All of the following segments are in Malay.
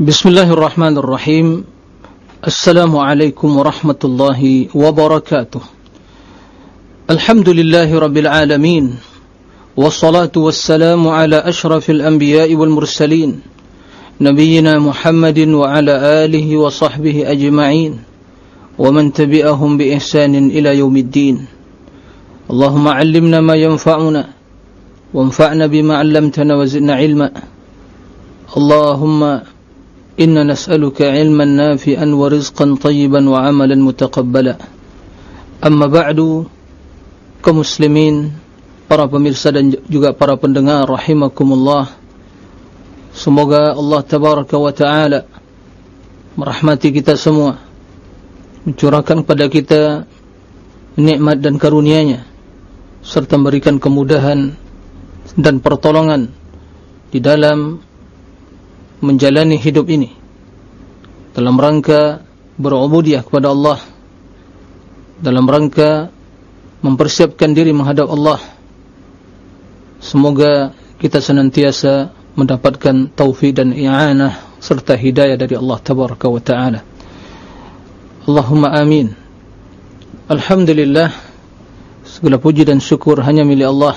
بسم الله الرحمن الرحيم السلام عليكم ورحمة الله وبركاته الحمد لله رب العالمين والصلاة والسلام على أشرف الأنبياء والمرسلين نبينا محمد وعلى آله وصحبه أجمعين ومن تبعهم بإحسان إلى يوم الدين اللهم علمنا ما ينفعنا وانفعنا بما علمتنا وزدنا علما اللهم إنا نسألك علما نافعا ورزقا طيبا وعملا متقبلا أما بعد كمسلمين para pemirsa dan juga para pendengar rahimakumullah semoga Allah tabaraka wa taala merahmati kita semua mencurahkan kepada kita nikmat dan karunia-Nya serta memberikan kemudahan dan pertolongan di dalam menjalani hidup ini. Dalam rangka berubudiah kepada Allah. Dalam rangka mempersiapkan diri menghadap Allah. Semoga kita senantiasa mendapatkan taufik dan i'anah serta hidayah dari Allah tabaraka wa taala. Allahumma amin. Alhamdulillah segala puji dan syukur hanya milik Allah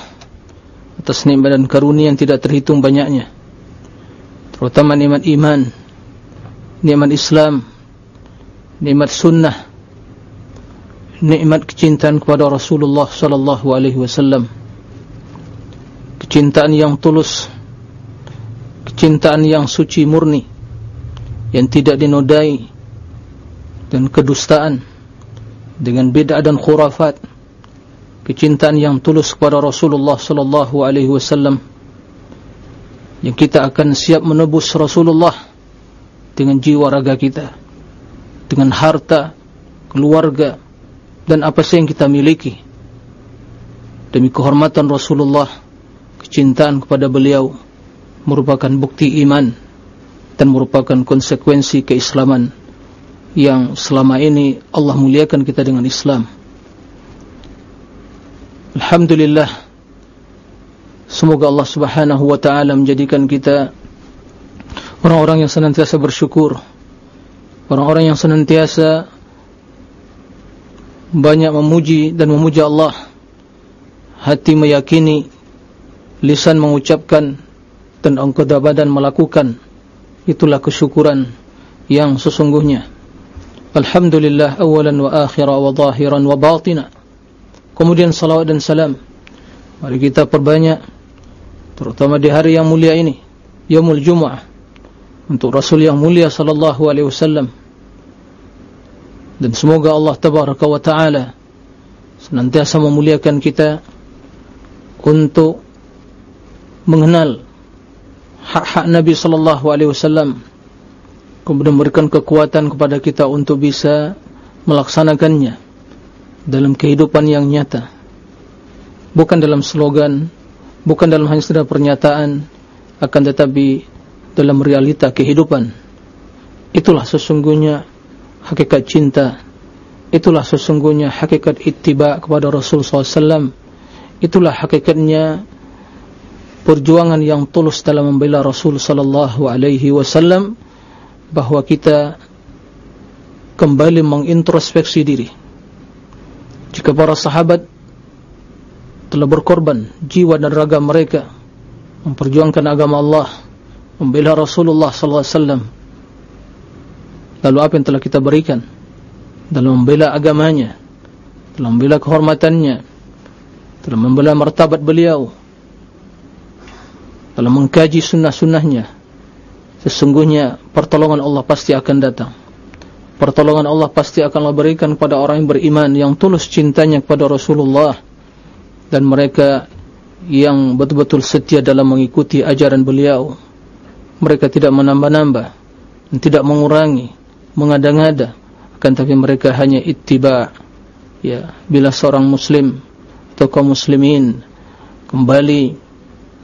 atas nikmat dan karunia yang tidak terhitung banyaknya terutama nikmat iman, nikmat Islam, nikmat sunnah, nikmat kecintaan kepada Rasulullah sallallahu alaihi wasallam. Kecintaan yang tulus, kecintaan yang suci murni yang tidak dinodai dan kedustaan dengan bid'ah dan khurafat. Kecintaan yang tulus kepada Rasulullah sallallahu alaihi wasallam yang kita akan siap menebus Rasulullah dengan jiwa raga kita dengan harta keluarga dan apa saja yang kita miliki. Demi kehormatan Rasulullah kecintaan kepada beliau merupakan bukti iman dan merupakan konsekuensi keislaman yang selama ini Allah muliakan kita dengan Islam. Alhamdulillah Semoga Allah subhanahu wa ta'ala menjadikan kita Orang-orang yang senantiasa bersyukur Orang-orang yang senantiasa Banyak memuji dan memuja Allah Hati meyakini Lisan mengucapkan Dan angkota badan melakukan. Itulah kesyukuran Yang sesungguhnya. Alhamdulillah awalan wa akhira wa zahiran wa batina. Kemudian salawat dan salam. Mari kita perbanyak terutama di hari yang mulia ini Yaumul Jumu'ah untuk Rasul yang mulia sallallahu alaihi wasallam. Dan semoga Allah tabaraka wa taala senantiasa memuliakan kita untuk mengenal hak-hak Nabi sallallahu alaihi wasallam kemudian memberikan kekuatan kepada kita untuk bisa melaksanakannya dalam kehidupan yang nyata. Bukan dalam slogan bukan dalam hanya sekedar pernyataan akan tetapi dalam realita kehidupan. Itulah sesungguhnya hakikat cinta. Itulah sesungguhnya hakikat ittiba kepada Rasul SAW itulah hakikatnya perjuangan yang tulus dalam membela Rasul sallallahu alaihi wasallam bahwa kita kembali mengintrospeksi diri. Jika para sahabat telah berkorban jiwa dan raga mereka memperjuangkan agama Allah membela Rasulullah sallallahu alaihi wasallam. Lalu apa yang telah kita berikan dalam membela agamanya dalam membela kehormatannya dalam membela martabat beliau dalam mengkaji sunnah-sunnahnya sesungguhnya pertolongan Allah pasti akan datang. Pertolongan Allah pasti akan Allah berikan kepada orang yang beriman yang tulus cintanya kepada Rasulullah dan mereka yang betul-betul setia dalam mengikuti ajaran beliau mereka tidak menambah-nambah tidak mengurangi mengada-ngada. Akan tapi mereka hanya ittiba. Ya bila seorang muslim atau kaum muslimin kembali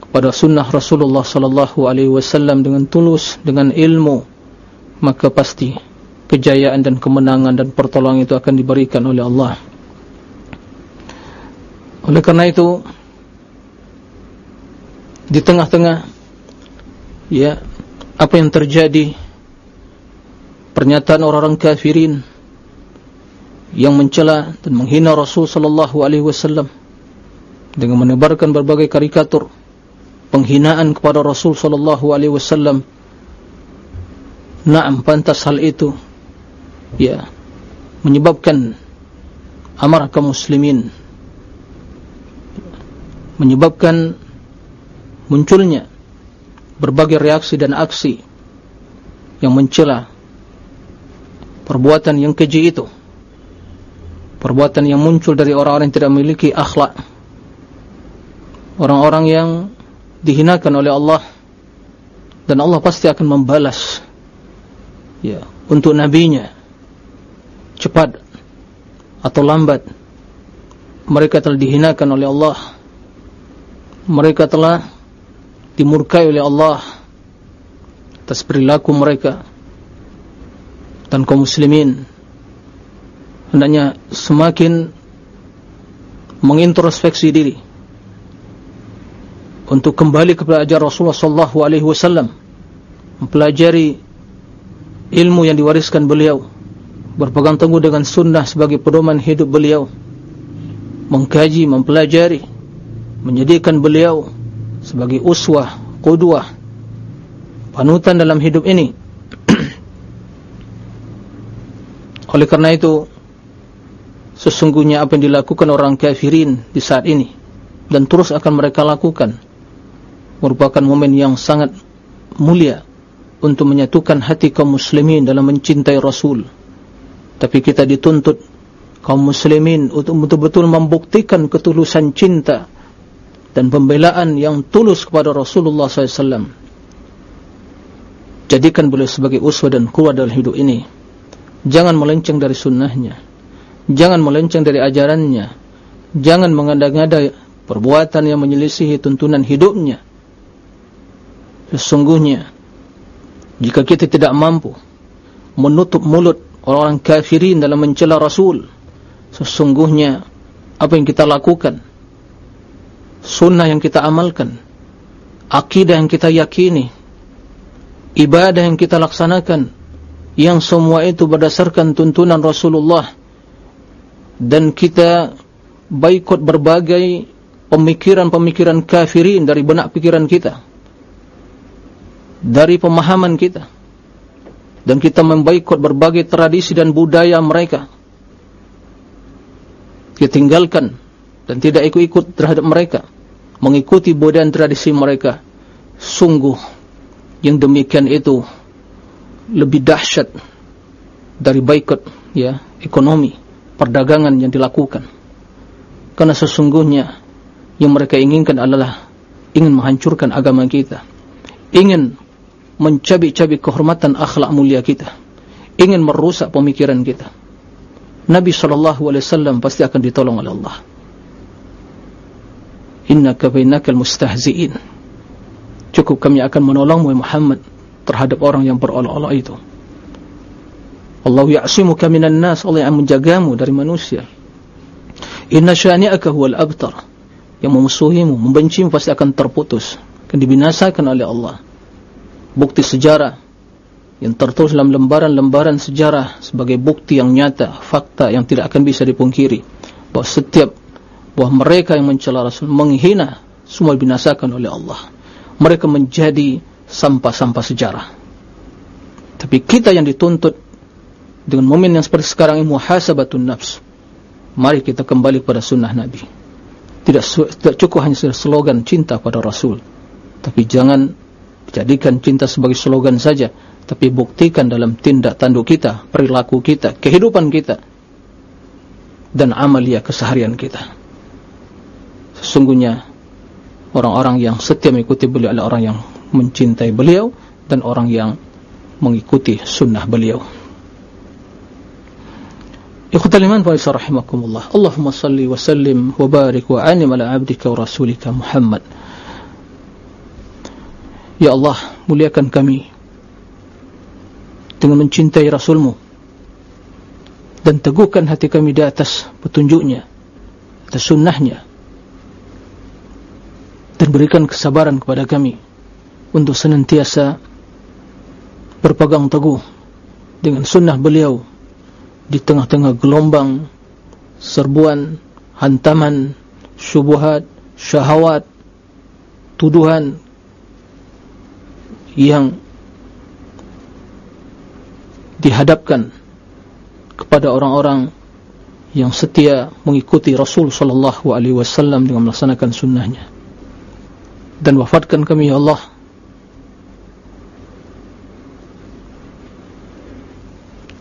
kepada sunnah Rasulullah sallallahu alaihi wasallam dengan tulus dengan ilmu maka pasti kejayaan dan kemenangan dan pertolongan itu akan diberikan oleh Allah oleh karena itu di tengah-tengah ya apa yang terjadi pernyataan orang-orang kafirin yang mencela dan menghina Rasul sallallahu alaihi wasallam dengan menebarkan berbagai karikatur penghinaan kepada Rasul sallallahu alaihi wasallam. Naam pantas hal itu ya menyebabkan amarah kaum muslimin menyebabkan munculnya berbagai reaksi dan aksi yang mencela perbuatan yang keji itu. Perbuatan yang muncul dari orang-orang yang tidak memiliki akhlak. Orang-orang yang dihinakan oleh Allah dan Allah pasti akan membalas ya untuk nabinya. Cepat atau lambat mereka telah dihinakan oleh Allah mereka telah dimurkai oleh Allah atas perilaku mereka dan kaum muslimin. Hendaknya semakin mengintrospeksi diri untuk kembali kepada ajar Rasulullah sallallahu alaihi wasallam mempelajari ilmu yang diwariskan beliau berpegang teguh dengan sunnah sebagai pedoman hidup beliau mengkaji, mempelajari menjadikan beliau sebagai uswah, qudwah panutan dalam hidup ini oleh karena itu sesungguhnya apa yang dilakukan orang kafirin di saat ini dan terus akan mereka lakukan merupakan momen yang sangat mulia untuk menyatukan hati kaum muslimin dalam mencintai Rasul. Tapi kita dituntut kaum muslimin untuk betul-betul membuktikan ketulusan cinta dan pembelaan yang tulus kepada Rasulullah SAW. Jadikan beliau sebagai uswa dan kuat dalam hidup ini. Jangan melenceng dari sunnahnya. Jangan melenceng dari ajarannya. Jangan mengada-ngada perbuatan yang menyelisihi tuntunan hidupnya. Sesungguhnya, jika kita tidak mampu menutup mulut orang-orang kafirin dalam mencela Rasul sesungguhnya apa yang kita lakukan sunnah yang kita amalkan akidah yang kita yakini ibadah yang kita laksanakan yang semua itu berdasarkan tuntunan Rasulullah dan kita baikot berbagai pemikiran-pemikiran kafirin dari benak pikiran kita dari pemahaman kita dan kita membaikot berbagai tradisi dan budaya mereka. Kita tinggalkan dan tidak ikut-ikut terhadap mereka. Mengikuti budaya dan tradisi mereka. Sungguh yang demikian itu lebih dahsyat dari baikot ya ekonomi perdagangan yang dilakukan. Karena sesungguhnya yang mereka inginkan adalah ingin menghancurkan agama kita. Ingin mencabik-cabik kehormatan akhlak mulia kita. Ingin merusak pemikiran kita. Nabi SAW pasti akan ditolong oleh Allah innaka bainakal mustahzi'in cukup kami akan menolongmu Muhammad terhadap orang yang berolok-olok itu. Allah ya'asimuka minan nas Allah yang menjagamu dari manusia. Inna syani'aka huwal abtar. Yang memusuhimu membencimu pasti akan terputus akan dibinasakan oleh Allah. Bukti sejarah yang tertulis dalam lembaran-lembaran sejarah sebagai bukti yang nyata, fakta yang tidak akan bisa dipungkiri. Bahawa setiap bahawa mereka yang mencela Rasul menghina semua dibinasakan oleh Allah. Mereka menjadi sampah-sampah sejarah. Tapi kita yang dituntut dengan momen yang seperti sekarang ini muhasabatun nafs. Mari kita kembali kepada sunnah Nabi. Tidak, tidak cukup hanya slogan cinta pada Rasul. Tapi jangan jadikan cinta sebagai slogan saja tapi buktikan dalam tindak tanduk kita perilaku kita kehidupan kita dan amalia keseharian kita sesungguhnya orang-orang yang setia mengikuti beliau adalah orang yang mencintai beliau dan orang yang mengikuti sunnah beliau. Ikhtal iman wa rahimakumullah. Allahumma salli wa sallim wa barik wa anim ala abdika wa rasulika Muhammad. Ya Allah, muliakan kami dengan mencintai Rasulmu dan teguhkan hati kami di atas petunjuknya, atas sunnahnya dan berikan kesabaran kepada kami untuk senantiasa berpegang teguh dengan sunnah beliau di tengah-tengah gelombang serbuan hantaman syubhat syahwat tuduhan yang dihadapkan kepada orang-orang yang setia mengikuti Rasul sallallahu alaihi wasallam dengan melaksanakan sunnahnya dan wafatkan kami ya Allah.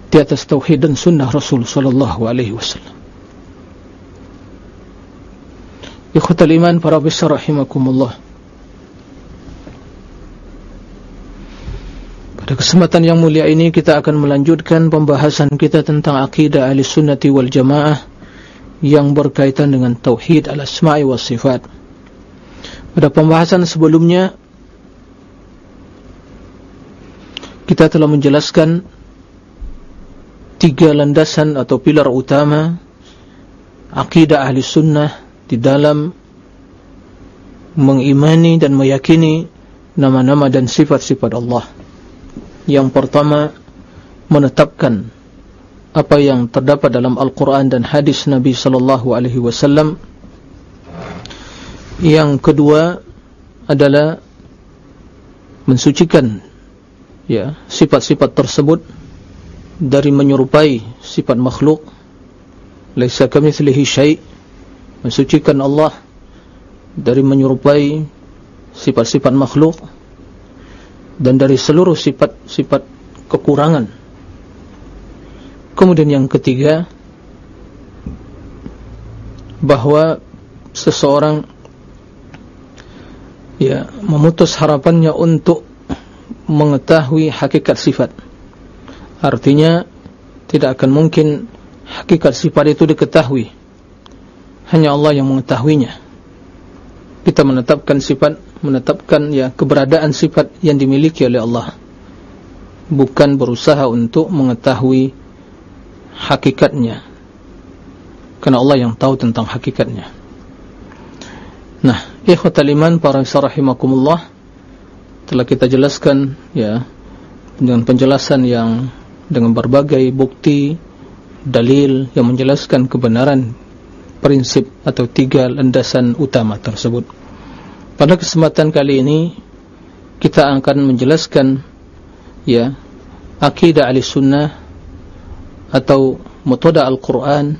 Di atas tauhid dan sunnah Rasul sallallahu alaihi wasallam. Ikhwatal iman para besar rahimakumullah. Pada kesempatan yang mulia ini kita akan melanjutkan pembahasan kita tentang akidah ahli sunnati wal jamaah yang berkaitan dengan tauhid al-asma'i wa sifat. Pada pembahasan sebelumnya kita telah menjelaskan tiga landasan atau pilar utama akidah ahli sunnah di dalam mengimani dan meyakini nama-nama dan sifat-sifat Allah. Yang pertama menetapkan apa yang terdapat dalam Al-Quran dan hadis Nabi Sallallahu Alaihi Wasallam. Yang kedua adalah mensucikan ya sifat-sifat tersebut dari menyerupai sifat makhluk. Laisa kamitslihi syai' mensucikan Allah dari menyerupai sifat-sifat makhluk dan dari seluruh sifat-sifat kekurangan. Kemudian yang ketiga bahwa seseorang ya memutus harapannya untuk mengetahui hakikat sifat. Artinya tidak akan mungkin hakikat sifat itu diketahui. Hanya Allah yang mengetahuinya. Kita menetapkan sifat menetapkan ya keberadaan sifat yang dimiliki oleh Allah bukan berusaha untuk mengetahui hakikatnya karena Allah yang tahu tentang hakikatnya nah ikhwatal iman para rahimakumullah telah kita jelaskan ya dengan penjelasan yang dengan berbagai bukti dalil yang menjelaskan kebenaran prinsip atau tiga landasan utama tersebut. Pada kesempatan kali ini kita akan menjelaskan ya akidah al-sunnah atau metode Al-Quran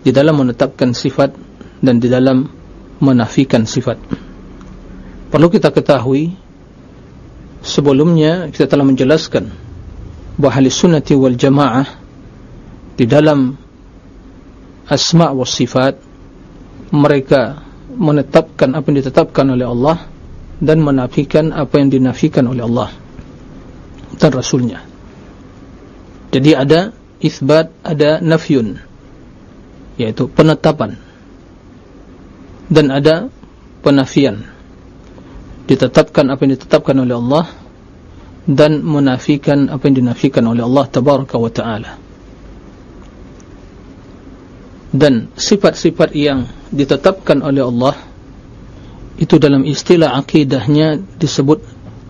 di dalam menetapkan sifat dan di dalam menafikan sifat. Perlu kita ketahui sebelumnya kita telah menjelaskan bahawa al-sunnati wal jamaah di dalam asma' wa sifat mereka menetapkan apa yang ditetapkan oleh Allah dan menafikan apa yang dinafikan oleh Allah dan Rasulnya jadi ada isbat, ada nafyun yaitu penetapan dan ada penafian. Ditetapkan apa yang ditetapkan oleh Allah dan menafikan apa yang dinafikan oleh Allah tabaraka wa ta'ala. Dan sifat-sifat yang ditetapkan oleh Allah itu dalam istilah akidahnya disebut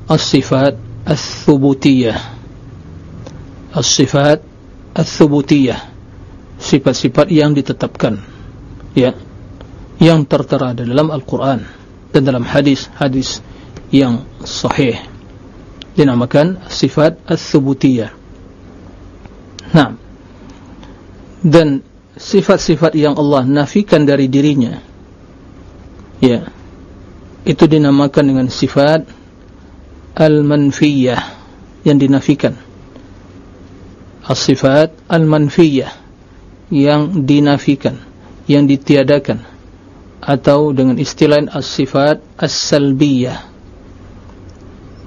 as-sifat as-thubutiyah as-sifat as-thubutiyah sifat-sifat yang ditetapkan. Ya yang tertera dalam Al-Quran dan dalam hadis-hadis yang sahih. Dinamakan sifat as-thubutiyah nah dan sifat-sifat yang Allah nafikan dari dirinya ya itu dinamakan dengan sifat al-manfiyah yang dinafikan. As-sifat al-manfiyah yang dinafikan yang ditiadakan atau dengan istilah as-sifat as-salbiyah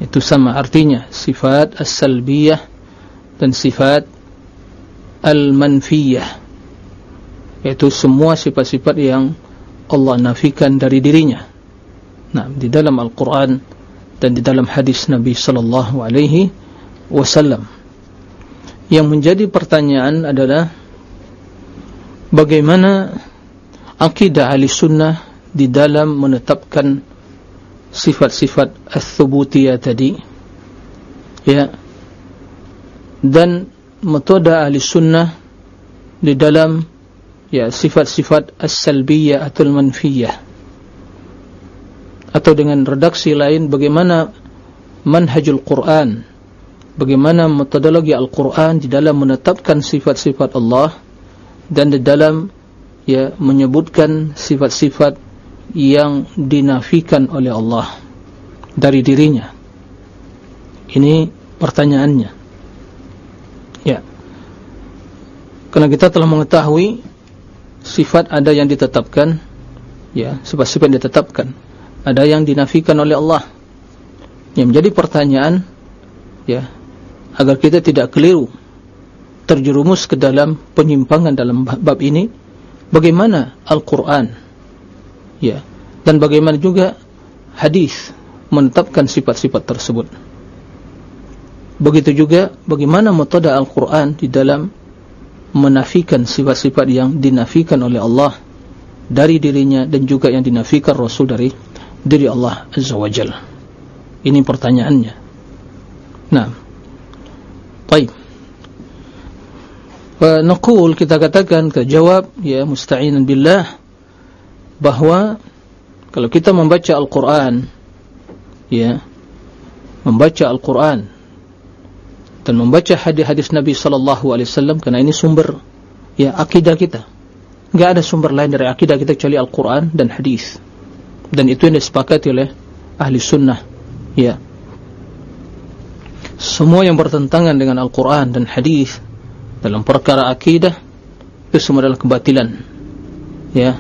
itu sama artinya sifat as-salbiyah dan sifat al-manfiyah yaitu semua sifat-sifat yang Allah nafikan dari dirinya. Nah, di dalam Al-Quran dan di dalam hadis Nabi Sallallahu Alaihi Wasallam. Yang menjadi pertanyaan adalah bagaimana akidah ahli sunnah di dalam menetapkan sifat-sifat as-thubutiyah tadi. Ya. Dan metode ahli sunnah di dalam ya sifat-sifat as-salbiyah atau manfiyah. Atau dengan redaksi lain bagaimana manhajul Quran bagaimana metodologi Al-Quran di dalam menetapkan sifat-sifat Allah dan di dalam ya menyebutkan sifat-sifat yang dinafikan oleh Allah dari dirinya. Ini pertanyaannya. Ya. Karena kita telah mengetahui sifat ada yang ditetapkan ya sifat-sifat yang ditetapkan. Ada yang dinafikan oleh Allah. Yang menjadi pertanyaan ya agar kita tidak keliru terjerumus ke dalam penyimpangan dalam bab ini bagaimana Al-Quran? Ya. Dan bagaimana juga hadis menetapkan sifat-sifat tersebut. Begitu juga bagaimana metode Al-Quran di dalam menafikan sifat-sifat yang dinafikan oleh Allah dari dirinya dan juga yang dinafikan Rasul dari diri Allah Azza wa Jal ini pertanyaannya. Nah baik Naqul kita katakan ke jawab ya musta'inan billah bahwa kalau kita membaca Al-Qur'an ya membaca Al-Qur'an dan membaca hadis-hadis Nabi sallallahu alaihi wasallam karena ini sumber ya akidah kita. Enggak ada sumber lain dari akidah kita kecuali Al-Qur'an dan hadis. Dan itu yang disepakati oleh ahli sunnah ya. Semua yang bertentangan dengan Al-Qur'an dan hadis dalam perkara akidah itu semua adalah kebatilan. Ya.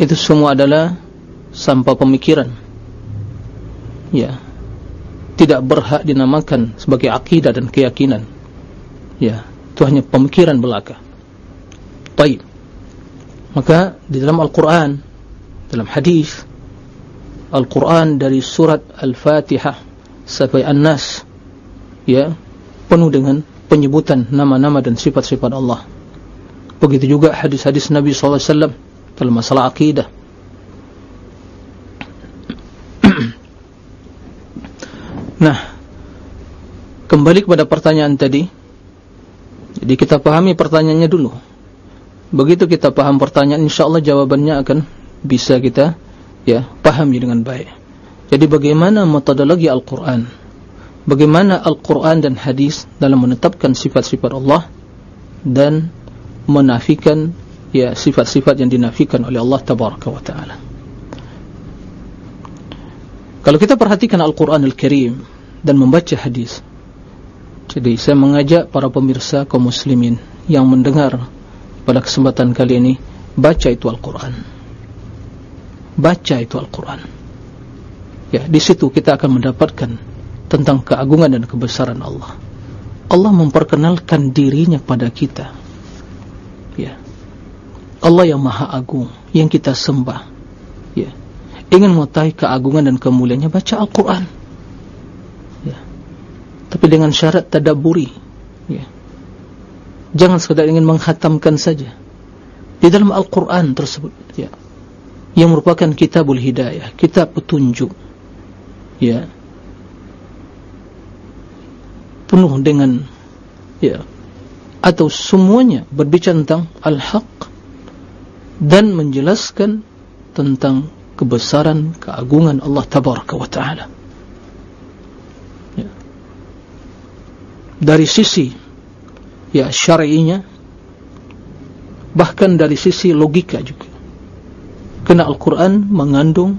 Itu semua adalah sampah pemikiran. Ya. Tidak berhak dinamakan sebagai akidah dan keyakinan. Ya. Itu hanya pemikiran belaka. Baik. Maka di dalam Al-Quran dalam hadis Al-Quran dari surat Al-Fatihah sampai An-Nas ya penuh dengan penyebutan nama-nama dan sifat-sifat Allah. Begitu juga hadis-hadis Nabi SAW dalam masalah akidah. nah, kembali kepada pertanyaan tadi. Jadi kita pahami pertanyaannya dulu. Begitu kita paham pertanyaan, insya Allah jawabannya akan bisa kita ya pahami dengan baik. Jadi bagaimana metodologi Al-Quran? Bagaimana Al-Quran dan Hadis dalam menetapkan sifat-sifat Allah dan menafikan ya sifat-sifat yang dinafikan oleh Allah Tabaraka wa Ta'ala. Kalau kita perhatikan Al-Quran Al-Karim dan membaca hadis jadi saya mengajak para pemirsa kaum muslimin yang mendengar pada kesempatan kali ini baca itu Al-Quran. Baca itu Al-Quran. Ya di situ kita akan mendapatkan tentang keagungan dan kebesaran Allah. Allah memperkenalkan dirinya pada kita. Ya. Allah yang maha agung, yang kita sembah. Ya. Ingin mengetahui keagungan dan kemuliaannya, baca Al-Quran. Ya. Tapi dengan syarat tadaburi. Ya. Jangan sekadar ingin menghatamkan saja. Di dalam Al-Quran tersebut. Ya. Yang merupakan kitabul hidayah, kitab petunjuk. Ya penuh dengan ya atau semuanya berbicara tentang al-haq dan menjelaskan tentang kebesaran keagungan Allah tabaraka wa taala ya. dari sisi ya syar'inya bahkan dari sisi logika juga kerana Al-Quran mengandung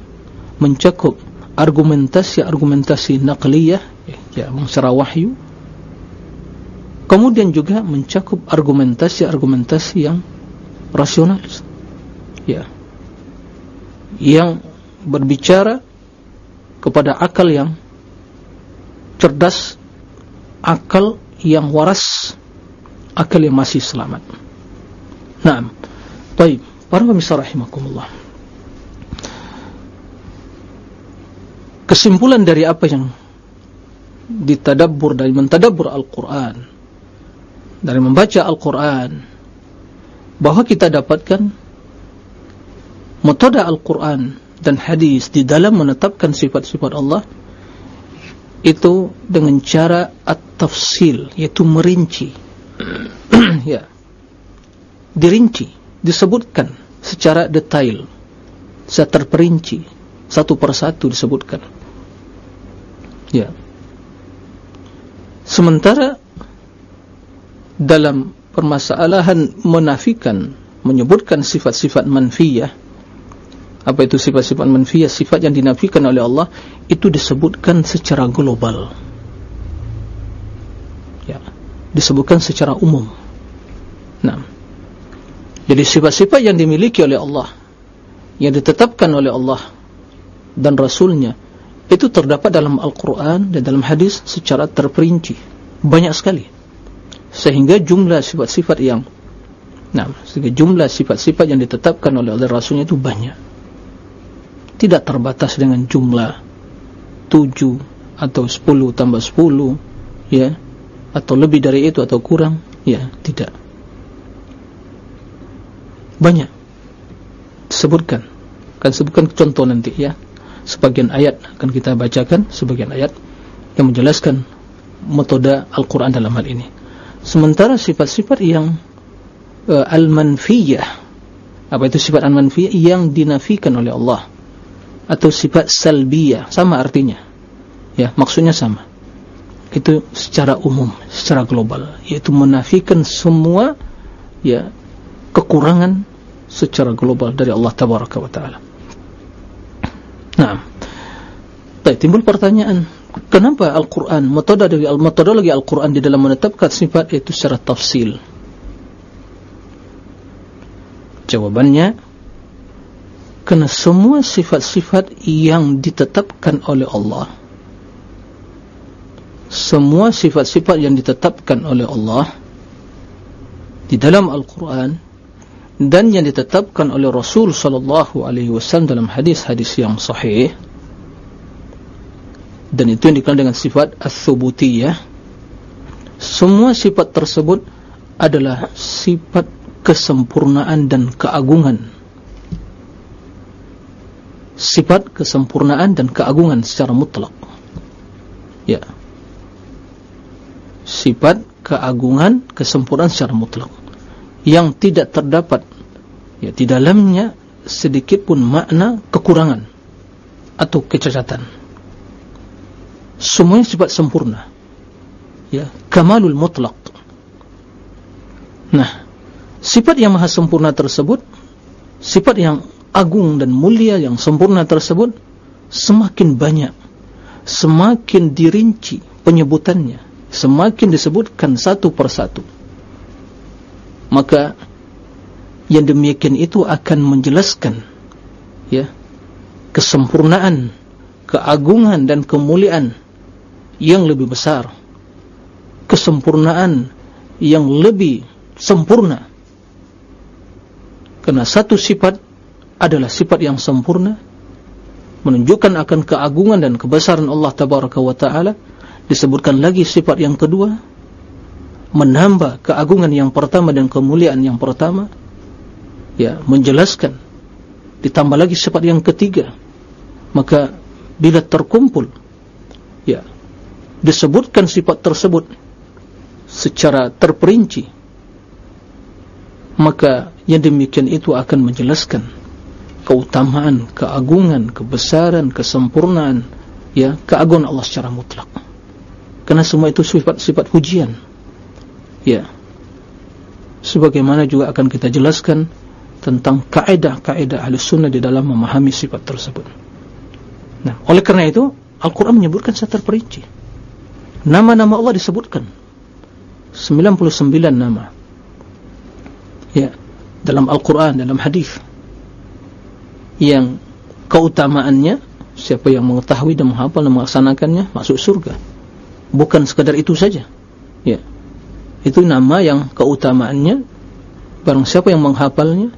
mencakup argumentasi-argumentasi naqliyah ya, ya secara wahyu kemudian juga mencakup argumentasi-argumentasi yang rasional ya. Yang berbicara kepada akal yang cerdas akal yang waras akal yang masih selamat. Nah baik. Para pemirsa rahimakumullah. Kesimpulan dari apa yang ditadabbur dari mentadabbur Al-Quran dari membaca Al-Quran bahawa kita dapatkan metode Al-Quran dan hadis di dalam menetapkan sifat-sifat Allah itu dengan cara at-tafsil yaitu merinci. Ya. Dirinci disebutkan secara detail secara terperinci satu persatu disebutkan. Ya. Sementara dalam permasalahan menafikan menyebutkan sifat-sifat manfiyah. Apa itu sifat-sifat manfiyah? Sifat yang dinafikan oleh Allah itu disebutkan secara global. Ya disebutkan secara umum. Nah. Jadi sifat-sifat yang dimiliki oleh Allah yang ditetapkan oleh Allah dan Rasulnya itu terdapat dalam Al-Quran dan dalam hadis secara terperinci. Banyak sekali sehingga jumlah sifat-sifat yang Nah, sehingga jumlah sifat-sifat yang ditetapkan oleh Allah Rasulnya itu banyak. Tidak terbatas dengan jumlah 7 atau 10 tambah 10, ya, atau lebih dari itu atau kurang, ya, tidak. Banyak. Disebutkan. Akan sebutkan contoh nanti, ya. Sebagian ayat akan kita bacakan, sebagian ayat yang menjelaskan metode Al-Quran dalam hal ini. Sementara sifat-sifat yang uh, al-manfiyah. Apa itu sifat al-manfiyah? Yang dinafikan oleh Allah. Atau sifat salbiyah. Sama artinya. Ya maksudnya sama. Itu secara umum secara global. Yaitu menafikan semua ya kekurangan secara global dari Allah tabaraka wa taala. Nah Baik, timbul pertanyaan kenapa Al-Quran? Metodologi Al-Quran di dalam menetapkan sifat itu secara tafsil. Jawabannya Kerana semua sifat-sifat yang ditetapkan oleh Allah. Semua sifat-sifat yang ditetapkan oleh Allah Di dalam Al-Quran Dan yang ditetapkan oleh Rasul Sallallahu Alaihi Wasallam dalam hadis-hadis yang sahih Dan itu yang dikenal dengan sifat Al-Thubutiyah Semua sifat tersebut adalah sifat kesempurnaan dan keagungan. Sifat kesempurnaan dan keagungan secara mutlak. Ya. Sifat keagungan kesempurnaan secara mutlak. Yang tidak terdapat. Ya di dalamnya sedikit pun makna kekurangan atau kecacatan semuanya sifat sempurna. Ya kamalul mutlak nah sifat yang maha sempurna tersebut sifat yang agung dan mulia yang sempurna tersebut semakin banyak semakin dirinci penyebutannya semakin disebutkan satu persatu. Maka yang demikian itu akan menjelaskan ya kesempurnaan keagungan dan kemuliaan yang lebih besar. Kesempurnaan yang lebih sempurna. Karena satu sifat adalah sifat yang sempurna menunjukkan akan keagungan dan kebesaran Allah tabaraka wa taala disebutkan lagi sifat yang kedua menambah keagungan yang pertama dan kemuliaan yang pertama ya menjelaskan ditambah lagi sifat yang ketiga. Maka bila terkumpul disebutkan sifat tersebut secara terperinci maka yang demikian itu akan menjelaskan keutamaan, keagungan, kebesaran, kesempurnaan ya, keagungan Allah secara mutlak. Karena semua itu sifat-sifat pujian ya. Sebagaimana juga akan kita jelaskan tentang kaedah-kaedah ahli sunnah di dalam memahami sifat tersebut. Nah, oleh karena itu Al-Quran menyebutkan secara terperinci nama-nama Allah disebutkan. 99 nama. Ya dalam Al-Quran dalam hadis. Yang keutamaannya siapa yang mengetahui dan menghafal dan melaksanakannya masuk surga. Bukan sekadar itu saja. Ya. Itu nama yang keutamaannya. Barang siapa yang menghafalnya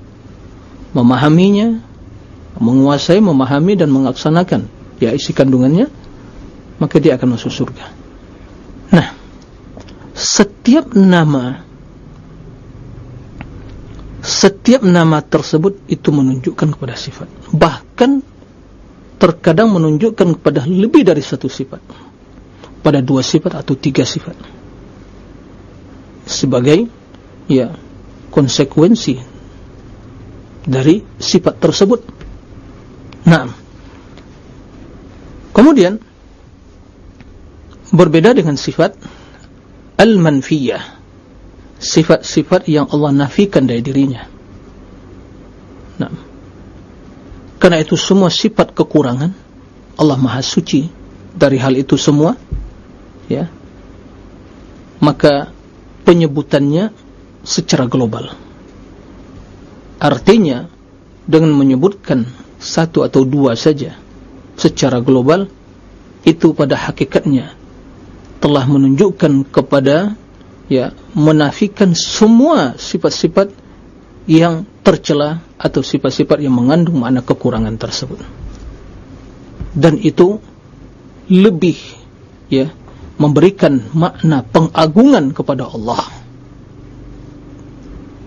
memahaminya menguasai, memahami dan melaksanakan ya isi kandungannya maka dia akan masuk surga nah setiap nama setiap nama tersebut itu menunjukkan kepada sifat. Bahkan terkadang menunjukkan kepada lebih dari satu sifat. Pada dua sifat atau tiga sifat. Sebagai ya konsekuensi dari sifat tersebut. Nah kemudian berbeda dengan sifat al-manfiyah. Sifat-sifat yang Allah nafikan dari dirinya. Nah karena itu semua sifat kekurangan Allah maha suci dari hal itu semua ya. Maka penyebutannya secara global. Artinya dengan menyebutkan satu atau dua saja secara global itu pada hakikatnya telah menunjukkan kepada ya menafikan semua sifat-sifat yang tercela atau sifat-sifat yang mengandung makna kekurangan tersebut. Dan itu lebih ya memberikan makna pengagungan kepada Allah.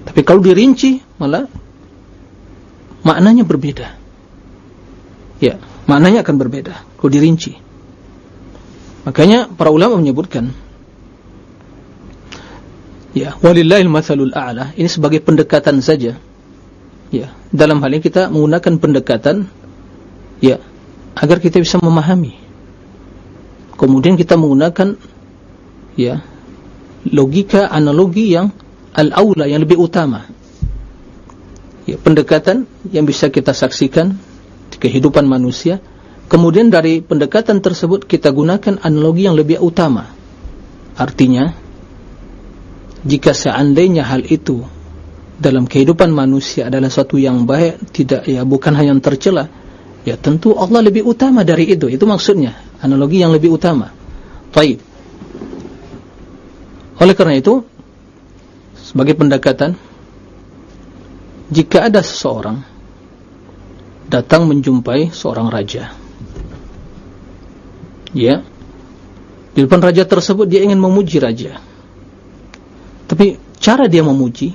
Tapi kalau dirinci malah maknanya berbeda. Ya maknanya akan berbeda. Kalau dirinci Makanya para ulama menyebutkan ya walillahil matsalul a'la ini sebagai pendekatan saja. Ya, dalam hal ini kita menggunakan pendekatan ya agar kita bisa memahami. Kemudian kita menggunakan ya logika analogi yang al-aula yang lebih utama. Ya, pendekatan yang bisa kita saksikan di kehidupan manusia Kemudian dari pendekatan tersebut kita gunakan analogi yang lebih utama. Artinya, jika seandainya hal itu dalam kehidupan manusia adalah suatu yang baik, tidak ya bukan hanya yang tercela, ya tentu Allah lebih utama dari itu. Itu maksudnya, analogi yang lebih utama. Baik. Oleh karena itu, sebagai pendekatan, jika ada seseorang datang menjumpai seorang raja, ya. Di depan raja tersebut dia ingin memuji raja. Tapi cara dia memuji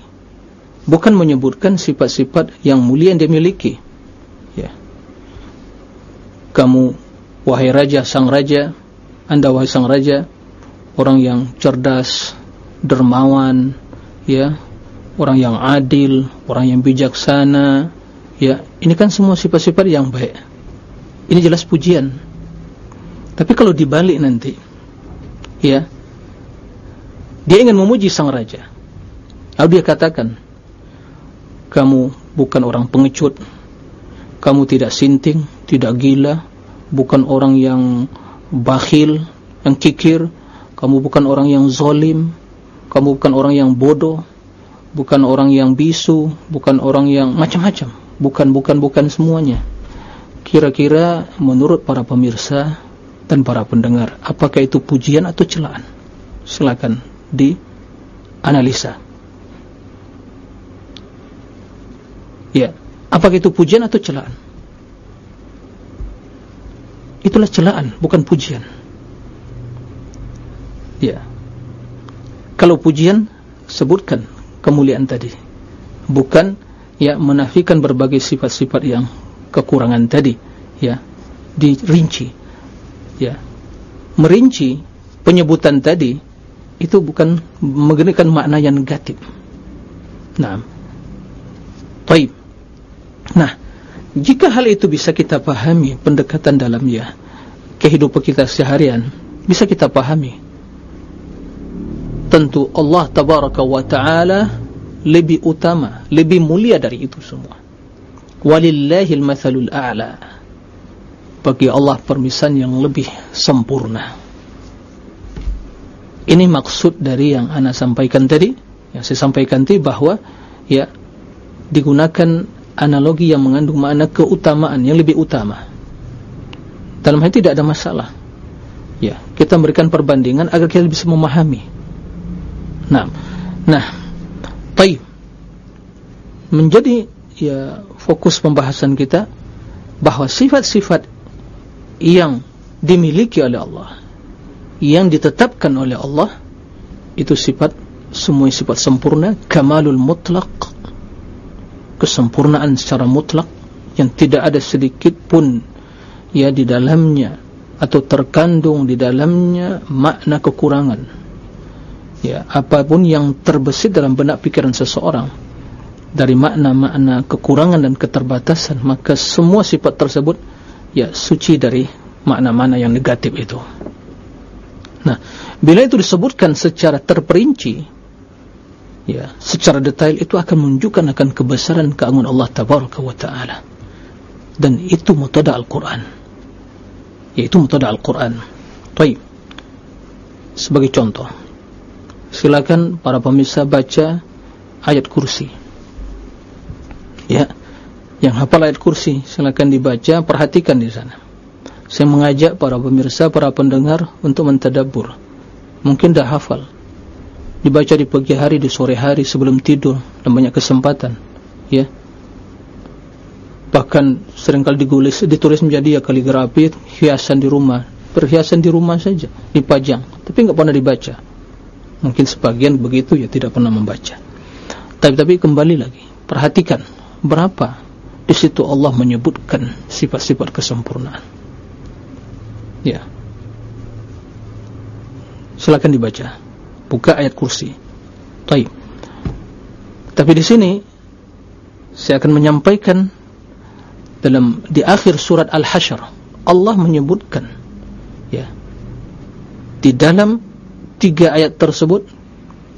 bukan menyebutkan sifat-sifat yang mulia yang dia miliki. Ya. Kamu wahai raja sang raja anda wahai sang raja orang yang cerdas dermawan ya orang yang adil orang yang bijaksana ya ini kan semua sifat-sifat yang baik. Ini jelas pujian tapi kalau dibalik nanti, ya, dia ingin memuji sang raja. Lalu dia katakan, kamu bukan orang pengecut, kamu tidak sinting, tidak gila, bukan orang yang bakhil, yang kikir, kamu bukan orang yang zolim, kamu bukan orang yang bodoh, bukan orang yang bisu, bukan orang yang macam-macam, bukan, bukan, bukan semuanya. Kira-kira menurut para pemirsa, dan para pendengar. Apakah itu pujian atau celaan? Silakan di analisa ya apakah itu pujian atau celaan? Itulah celaan bukan pujian. Ya. Kalau pujian sebutkan kemuliaan tadi. Bukan ya menafikan berbagai sifat-sifat yang kekurangan tadi ya dirinci ya merinci penyebutan tadi itu bukan menggunakan makna yang negatif. Nah, baik. Nah, jika hal itu bisa kita pahami pendekatan dalam ya kehidupan kita seharian bisa kita pahami. Tentu Allah Tabaraka wa Taala lebih utama, lebih mulia dari itu semua. Walillahil mathalul a'la bagi Allah permisan yang lebih sempurna. Ini maksud dari yang ana sampaikan tadi, yang saya sampaikan tadi bahwa ya digunakan analogi yang mengandung makna keutamaan yang lebih utama. Dalam hal tidak ada masalah. Ya, kita memberikan perbandingan agar kita bisa memahami. Nah, nah, baik. Menjadi ya fokus pembahasan kita bahwa sifat-sifat yang dimiliki oleh Allah yang ditetapkan oleh Allah itu sifat semua sifat sempurna kamalul mutlak kesempurnaan secara mutlak yang tidak ada sedikit pun ya di dalamnya atau terkandung di dalamnya makna kekurangan. Ya apapun yang terbesit dalam benak pikiran seseorang dari makna-makna kekurangan dan keterbatasan maka semua sifat tersebut ya suci dari makna-makna yang negatif itu. Nah bila itu disebutkan secara terperinci ya secara detail itu akan menunjukkan akan kebesaran keagungan Allah tabaraka wa taala. Dan itu mutada Al-Quran. Yaitu mutada Al-Quran. Baik. Sebagai contoh silakan para pemirsa baca ayat kursi. Ya yang hafal ayat kursi silakan dibaca perhatikan di sana. Saya mengajak para pemirsa para pendengar untuk mentadabur mungkin dah hafal. Dibaca di pagi hari di sore hari sebelum tidur dan banyak kesempatan ya. Bahkan seringkali digulis ditulis menjadi ya kaligrafi hiasan di rumah. Perhiasan di rumah saja dipajang tapi enggak pernah dibaca. Mungkin sebagian begitu ya tidak pernah membaca. Tapi tapi kembali lagi perhatikan berapa di situ Allah menyebutkan sifat-sifat kesempurnaan. Ya. Silakan dibaca. Buka ayat kursi. Baik. Tapi di sini saya akan menyampaikan dalam di akhir surat Al-Hasyr Allah menyebutkan ya di dalam tiga ayat tersebut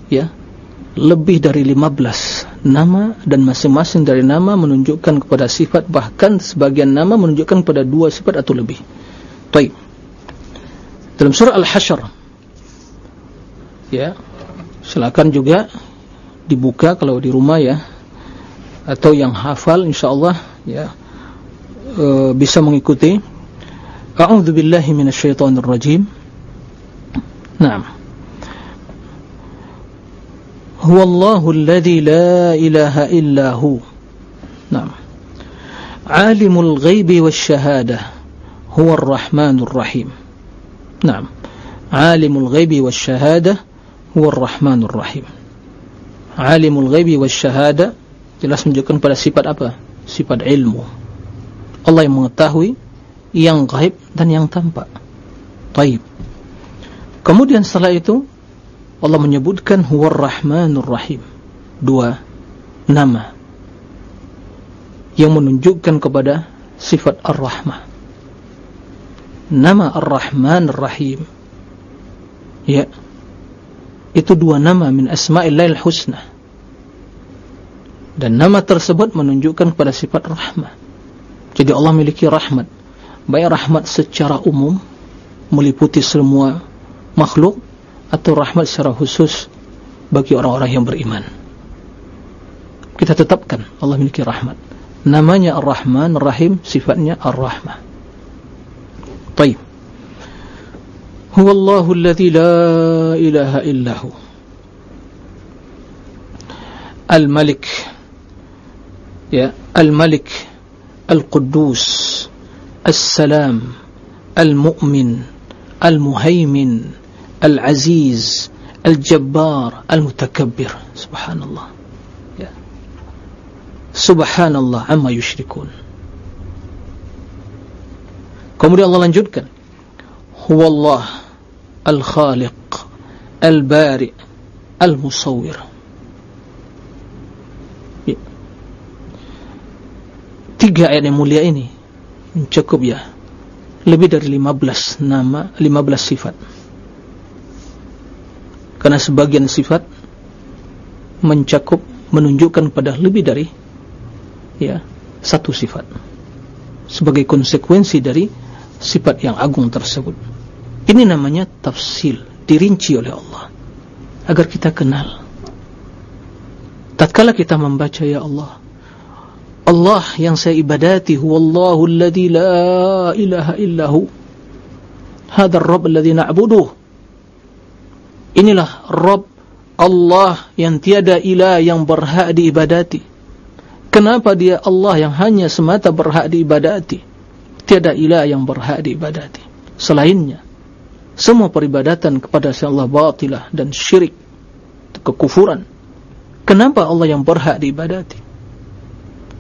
ya lebih dari 15 nama dan masing-masing dari nama menunjukkan kepada sifat bahkan sebagian nama menunjukkan kepada dua sifat atau lebih. Baik. Dalam surah Al-Hasyr ya silakan juga dibuka kalau di rumah ya atau yang hafal insyaallah ya Uh, bisa mengikuti. A'udzu billahi minasyaitonir rajim Naam Huwallahu alladhi la ilaha illa hu Naam Alimul ghaibi wasyahadah Huwa ar-Rahmanur Rahim Naam Alimul ghaibi wasyahadah Huwa ar-Rahmanur Rahim Alimul ghaibi wasyahadah jelas menunjukkan pada sifat apa? Sifat ilmu Allah yang mengetahui yang gaib dan yang tampak. Taib. Kemudian setelah itu Allah menyebutkan Huwar Rahmanur Rahim. Dua nama yang menunjukkan kepada sifat Ar-Rahmah. Nama Ar-Rahman Ar-Rahim. Ya. Itu dua nama min asma'illahil husna. Dan nama tersebut menunjukkan kepada sifat rahmah. Jadi Allah memiliki rahmat. Baik rahmat secara umum meliputi semua makhluk atau rahmat secara khusus bagi orang-orang yang beriman. Kita tetapkan Allah memiliki rahmat. Namanya Ar-Rahman, Ar-Rahim, sifatnya Ar-Rahmah. Baik. Huwa Allahu alladhi la ilaha illahu. Al-Malik. Ya, Al-Malik. القدوس السلام المؤمن المهيمن Al-Aziz Al-Jabbar Al-Mutakabbir. Subhanallah. Ya. Subhanallah Amma yushrikun. Kemudian Allah lanjutkan. Huwallah Al-Khaliq Al-Bari Al-Musawwir. Ya. Tiga ayat yang mulia ini Cukup ya. Lebih dari 15 nama 15 sifat karena sebagian sifat mencakup menunjukkan pada lebih dari ya satu sifat. Sebagai konsekuensi dari sifat yang agung tersebut. Ini namanya tafsil dirinci oleh Allah. Agar kita kenal. Tatkala kita membaca ya Allah Allah yang saya ibadati huwallahu alladhi la ilaha illahu hadha ar-rabb alladhi na'buduh inilah rabb Allah yang tiada ilah yang berhak diibadati. Kenapa dia Allah yang hanya semata berhak diibadati? Tiada ilah yang berhak diibadati. Selainnya semua peribadatan kepada Allah batilah dan syirik kekufuran. Kenapa Allah yang berhak diibadati?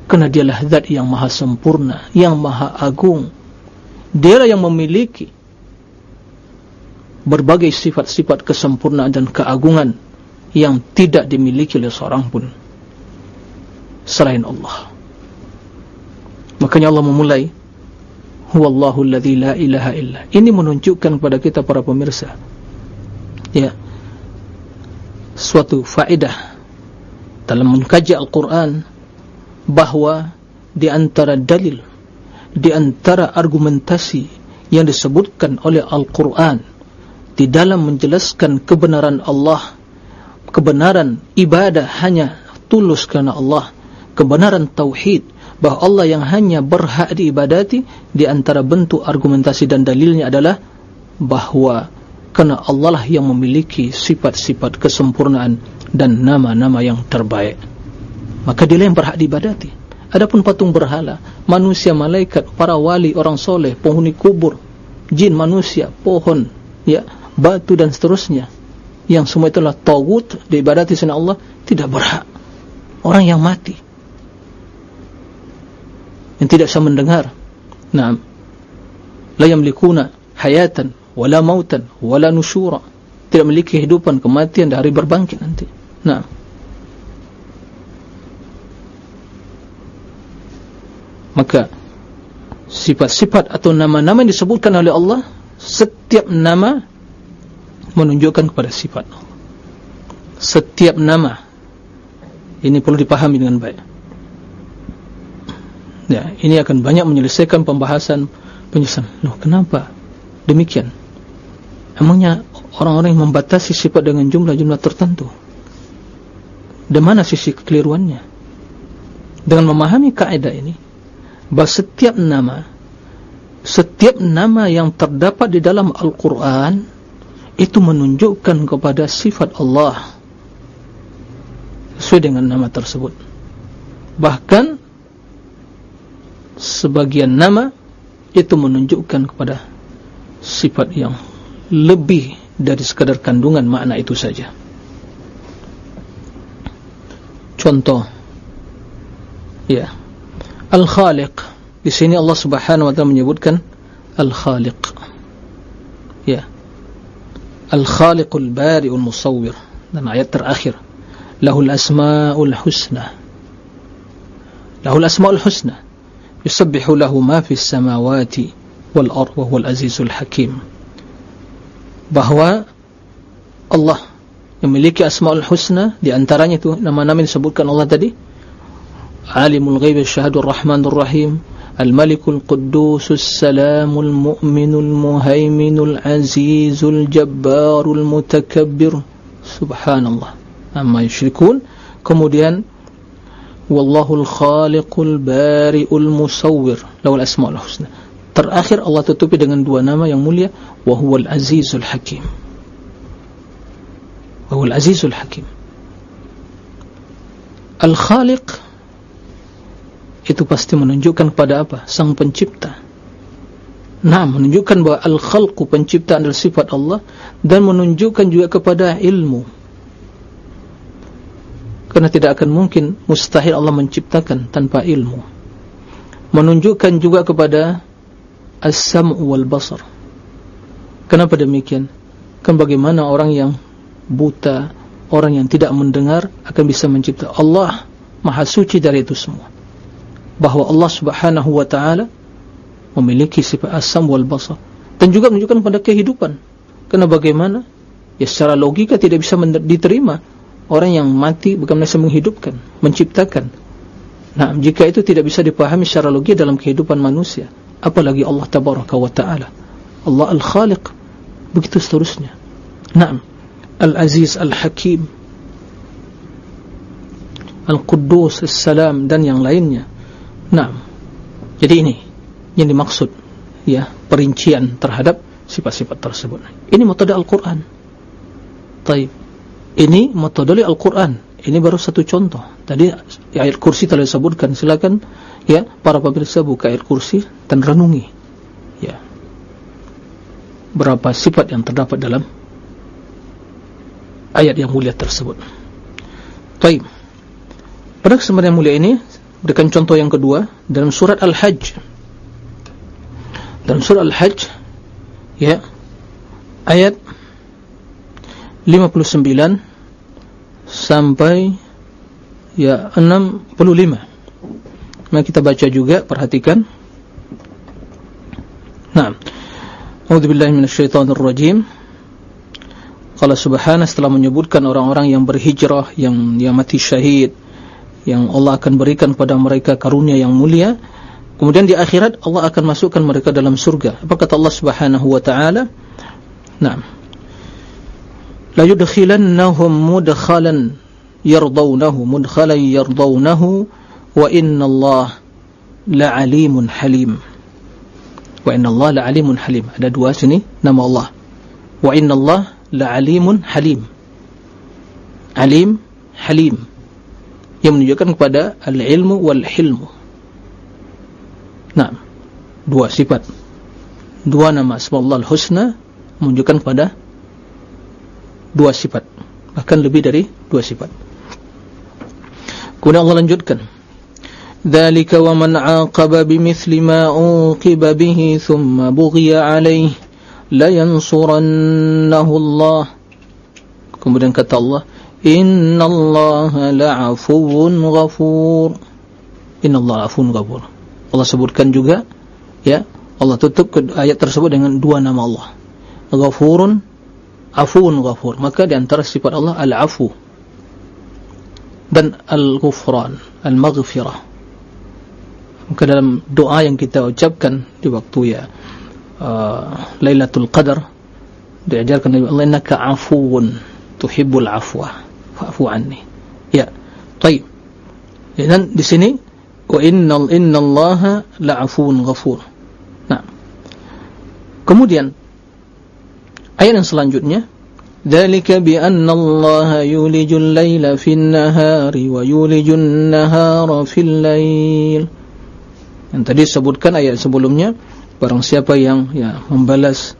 Kerana dialah zat yang maha sempurna, yang maha agung. Dialah yang memiliki berbagai sifat-sifat kesempurnaan dan keagungan yang tidak dimiliki oleh seorang pun selain Allah. Makanya Allah memulai huwallahu alladhi la ilaha illa. Ini menunjukkan kepada kita para pemirsa ya suatu faedah dalam mengkaji Al-Quran bahawa di antara dalil di antara argumentasi yang disebutkan oleh Al-Quran di dalam menjelaskan kebenaran Allah kebenaran ibadah hanya tulus kerana Allah kebenaran tauhid bahawa Allah yang hanya berhak diibadati di antara bentuk argumentasi dan dalilnya adalah bahawa kerana Allah lah yang memiliki sifat-sifat kesempurnaan dan nama-nama yang terbaik. Maka dia yang berhak diibadati. Adapun patung berhala manusia, malaikat, para wali, orang soleh penghuni kubur, jin, manusia pohon, ya batu dan seterusnya yang semua itulah tagut diibadati oleh Allah tidak berhak. Orang yang mati. Yang tidak bisa mendengar. Na'am. La yamlikuna hayatan wala mautan wala nusyura tidak memiliki kehidupan kematian dan hari berbangkit nanti. Na'am. Maka sifat-sifat atau nama-nama yang disebutkan oleh Allah setiap nama menunjukkan kepada sifat. Setiap nama ini perlu dipahami dengan baik. Ya, ini akan banyak menyelesaikan pembahasan penyesalan loh kenapa? Demikian. Emangnya orang-orang yang membatasi sifat dengan jumlah-jumlah tertentu dan mana sisi kekeliruannya? Dengan memahami kaidah ini bahawa setiap nama setiap nama yang terdapat di dalam Al-Quran itu menunjukkan kepada sifat Allah sesuai dengan nama tersebut. Bahkan sebagian nama itu menunjukkan kepada sifat yang lebih dari sekadar kandungan makna itu saja. Contoh ya Al-Khaliq. Di sini Allah Subhanahu wa taala menyebutkan Al-Khaliq الخالق البارئ المصور. لما يتر الأخير له الأسماء الحسنى. له الأسماء الحسنى. يسبح له ما في السماوات والأرض وهو العزيز الحكيم. بهوى الله. يملك أسماء الحسنى. لأن ترانيته لما نمن سبوكا الله تدي عالم الغيب الشهاد الرحمن الرحيم الملك القدوس السلام المؤمن المهيمن العزيز الجبار المتكبر. سبحان الله أما يشركون. كموديان والله الخالق البارئ المصور لو الأسماء الحسنى terakhir الله tutupi dengan dua nama yang وهو العزيز الحكيم وهو العزيز الحكيم الخالق itu pasti menunjukkan kepada apa? Sang pencipta. Nah, menunjukkan bahawa al-khalqu penciptaan adalah sifat Allah dan menunjukkan juga kepada ilmu. Karena tidak akan mungkin mustahil Allah menciptakan tanpa ilmu. Menunjukkan juga kepada as-sam'u wal basar. Kenapa demikian? Kan bagaimana orang yang buta, orang yang tidak mendengar akan bisa mencipta Allah Maha suci dari itu semua bahawa Allah Subhanahu wa taala memiliki sifat asam wal basar dan juga menunjukkan pada kehidupan. Karena bagaimana? Ya secara logika tidak bisa diterima orang yang mati bukan bisa menghidupkan, menciptakan. Nah, jika itu tidak bisa dipahami secara logika dalam kehidupan manusia, apalagi Allah Tabaraka wa taala. Allah Al-Khaliq begitu seterusnya. Naam. Al-Aziz Al-Hakim Al-Quddus Al-Salam dan yang lainnya Nah, jadi ini yang dimaksud ya perincian terhadap sifat-sifat tersebut. Ini metode Al-Quran. Taib. Ini metode Al-Quran. Ini baru satu contoh. Tadi ayat kursi telah disebutkan. Silakan ya para pemirsa buka ayat kursi dan renungi. Ya. Berapa sifat yang terdapat dalam ayat yang mulia tersebut. Taib. Pada kesempatan mulia ini berikan contoh yang kedua dalam surat Al-Hajj. Dalam surat Al-Hajj ya ayat 59 sampai ya 65 mari kita baca juga perhatikan. Naam A'udzubillahi minasyaitonirrajim. Allah Subhanahu setelah menyebutkan orang-orang yang berhijrah yang yang mati syahid yang Allah akan berikan kepada mereka karunia yang mulia. Kemudian di akhirat Allah akan masukkan mereka dalam surga. Apa kata Allah Subhanahu wa taala? Naam. La yudkhilannahum mudkhalan yardawnahu mudkhalan yardawnahu wa inna Allah la'alimun halim. Wa inna Allah la'alimun halim. Ada dua sini nama Allah. Wa inna Allah la'alimun halim. Alim halim yang menunjukkan kepada al-ilmu wal-hilmu nah dua sifat dua nama asma Allah al-husna menunjukkan kepada dua sifat bahkan lebih dari dua sifat kemudian Allah lanjutkan ذلك ومن عاقب بمثل ما عوقب به ثم بغي عليه layansurannahu Allah kemudian kata Allah innallaha la'afuwun ghafur. Innallaha la'afuwun ghafur. Allah sebutkan juga ya Allah tutup ayat tersebut dengan dua nama Allah. Ghafurun afuun ghafur. Maka di antara sifat Allah al-afu. Dan al-ghufran al-maghfirah. Maka dalam doa yang kita ucapkan di waktu ya Uh, Lailatul Qadar diajarkan oleh Allah innaka afuwun tuhibbul afwa fa'fu anni ya. Baik dan di sini wa innal innallaha la'afuwun ghafur. Nah. Kemudian ayat yang selanjutnya dzalika bi anna allaha yulijul laila fin nahari wa yulijun nahara fil lail yang tadi sebutkan ayat sebelumnya barang siapa yang ya membalas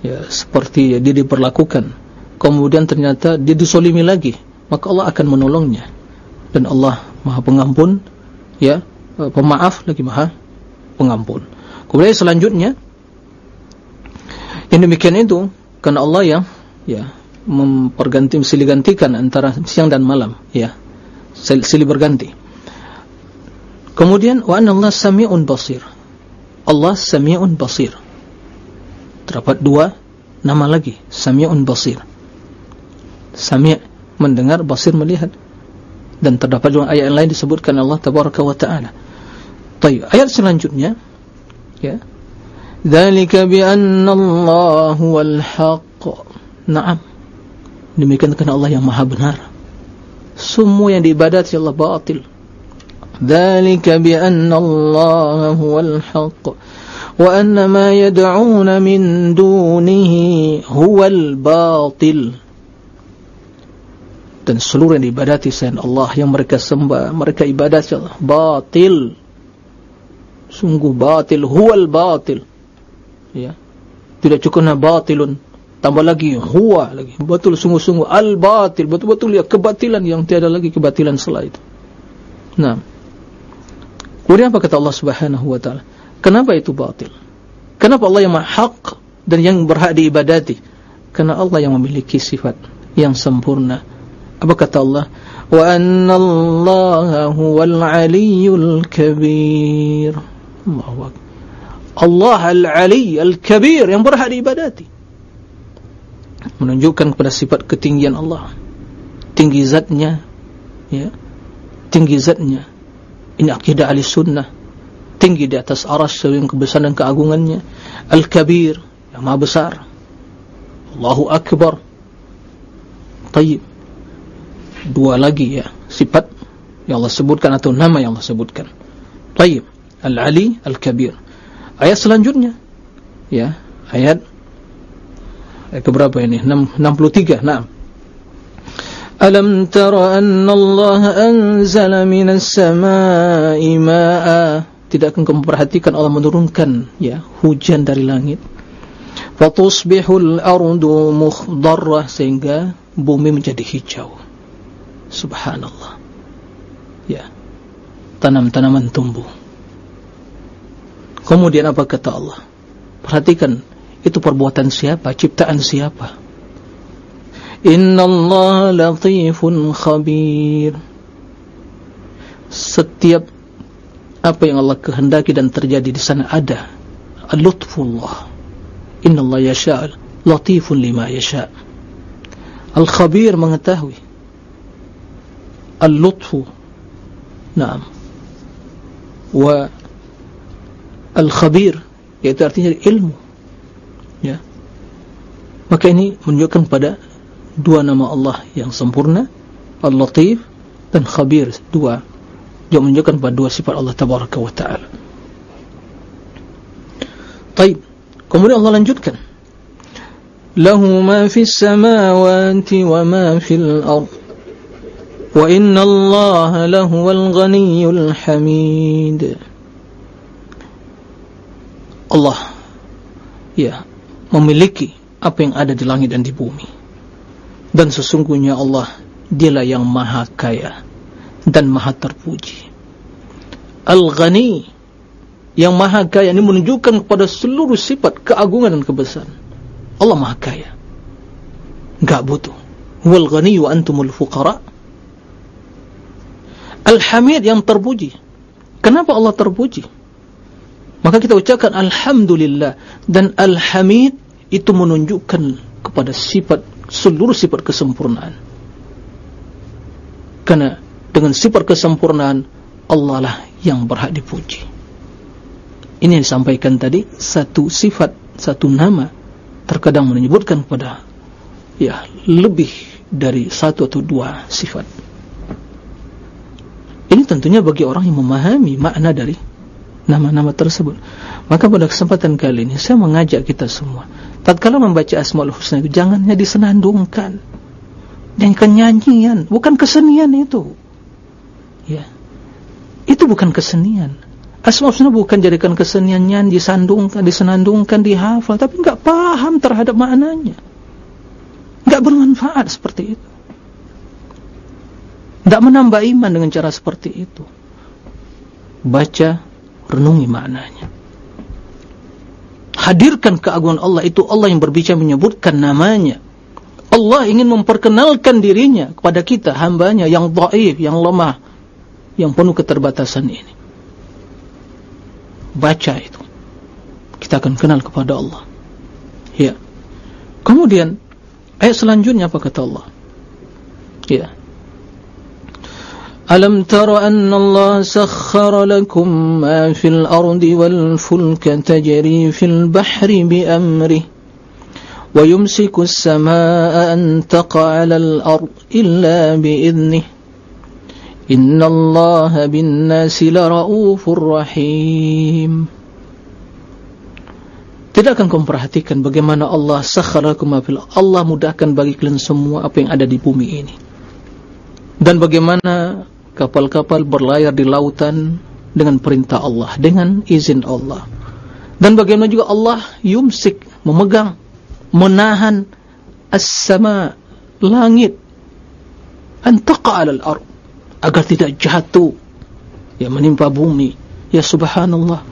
ya seperti ya, dia diperlakukan kemudian ternyata dia disolimi lagi maka Allah akan menolongnya dan Allah maha pengampun ya eh, pemaaf lagi maha pengampun kemudian selanjutnya yang demikian itu karena Allah yang ya memperganti silih gantikan antara siang dan malam ya silih berganti kemudian wa Allah sami'un basir Allah Sami'un Basir. Terdapat dua nama lagi, Sami'un Basir. Sami' mendengar, Basir melihat. Dan terdapat juga ayat lain disebutkan Allah Tabaraka wa Ta'ala. Baik, ayat selanjutnya ya. Dzalika bi anna Allah wal haqq. Naam. Demikian kerana Allah yang Maha benar. Semua yang diibadati Allah batil. ذلك بأن الله هو الحق وأن ما يدعون من دونه هو الباطل dan seluruh yang diibadati selain Allah yang mereka sembah mereka ibadati Allah batil sungguh batil huwal batil ya tidak cukupnya batilun tambah lagi huwa lagi betul sungguh-sungguh al batil betul-betul ya kebatilan yang tiada lagi kebatilan selain itu nah Kemudian apa kata Allah Subhanahu wa taala? Kenapa itu batil? Kenapa Allah yang hak dan yang berhak diibadati? Karena Allah yang memiliki sifat yang sempurna. Apa kata Allah? Wa anna Allah huwal aliyyul kabir. Allahu akbar. Allah al-ali al-kabir yang berhak diibadati. Menunjukkan kepada sifat ketinggian Allah. Tinggi zatnya. Ya. Tinggi zatnya ini akidah ahli sunnah tinggi di atas aras yang kebesaran dan keagungannya Al-Kabir yang maha besar Allahu Akbar Tayyib dua lagi ya sifat yang Allah sebutkan atau nama yang Allah sebutkan. Tayyib, Al-Ali Al-Kabir. Ayat selanjutnya ya, ayat ayat berapa ini? 63. Naam. Alam tara anna Allah anzala minas samaa'i maa'a? Tidak akan kamu perhatikan Allah menurunkan ya hujan dari langit. Fatusbihul ardu mukhdarrah sehingga bumi menjadi hijau subhanallah. Ya. Tanam-tanaman tumbuh. Kemudian apa kata Allah? Perhatikan itu perbuatan siapa? Ciptaan siapa? Inna Allah latifun khabir. Setiap apa yang Allah kehendaki dan terjadi di sana ada. Al-Lutfullah. Inna Allah yasha' Latifun lima yasha' Al-Khabir mengetahui Naam Wa Al-Khabir Yaitu artinya ilmu Ya Maka ini menunjukkan pada dua nama Allah yang sempurna Al-Latif dan Khabir dua yang menunjukkan pada dua sifat Allah Tabaraka wa Ta'ala Taib kemudian Allah lanjutkan Lahu ma fis samawati wa ma fil Allah lahu al ghaniyul hamid. Allah ya memiliki apa yang ada di langit dan di bumi. Dan sesungguhnya Allah dialah yang maha kaya dan maha terpuji. Al-Ghani yang maha kaya ini menunjukkan kepada seluruh sifat keagungan dan kebesaran. Allah maha kaya. Enggak butuh. Wal ghani wa antumul fuqara Al-Hamid yang terpuji. Kenapa Allah terpuji? Maka kita ucapkan Alhamdulillah. Dan Al-Hamid itu menunjukkan kepada sifat seluruh sifat kesempurnaan. Karena dengan sifat kesempurnaan Allah lah yang berhak dipuji. Ini yang disampaikan tadi satu sifat satu nama terkadang menyebutkan kepada ya lebih dari satu atau dua sifat ini tentunya bagi orang yang memahami makna dari nama-nama tersebut. Maka pada kesempatan kali ini saya mengajak kita semua tatkala membaca Asmaul Husna itu jangannya disenandungkan. Dengan kenyanyian bukan kesenian itu. Ya. Itu bukan kesenian. Asmaul Husna bukan jadikan kesenian nyanyi disandungkan disenandungkan dihafal tapi enggak paham terhadap maknanya. Enggak bermanfaat seperti itu enggak menambah iman dengan cara seperti itu. Baca renungi maknanya. Hadirkan keagungan Allah. Itu Allah yang berbicara menyebutkan namanya. Allah ingin memperkenalkan dirinya kepada kita hambanya yang dhaif yang lemah yang penuh keterbatasan ini. Baca itu. Kita akan kenal kepada Allah. Ya. Kemudian ayat selanjutnya apa kata Allah? Ya ألم تر أن الله سخر لكم ما في الأرض والفلك تجري في البحر بأمره ويمسك السماء أن تقع على الأرض إلا بإذنه إن الله بالناس لرؤوف رحيم Tidak akan kamu perhatikan bagaimana Allah sakharakum fil Allah mudahkan bagi kalian semua apa yang ada di bumi ini. Dan bagaimana kapal-kapal berlayar di lautan dengan perintah Allah, dengan izin Allah. Dan bagaimana juga Allah yumsik, memegang, menahan as-sama, langit, antaqa alal ar agar tidak jatuh, ya menimpa bumi. Ya subhanallah.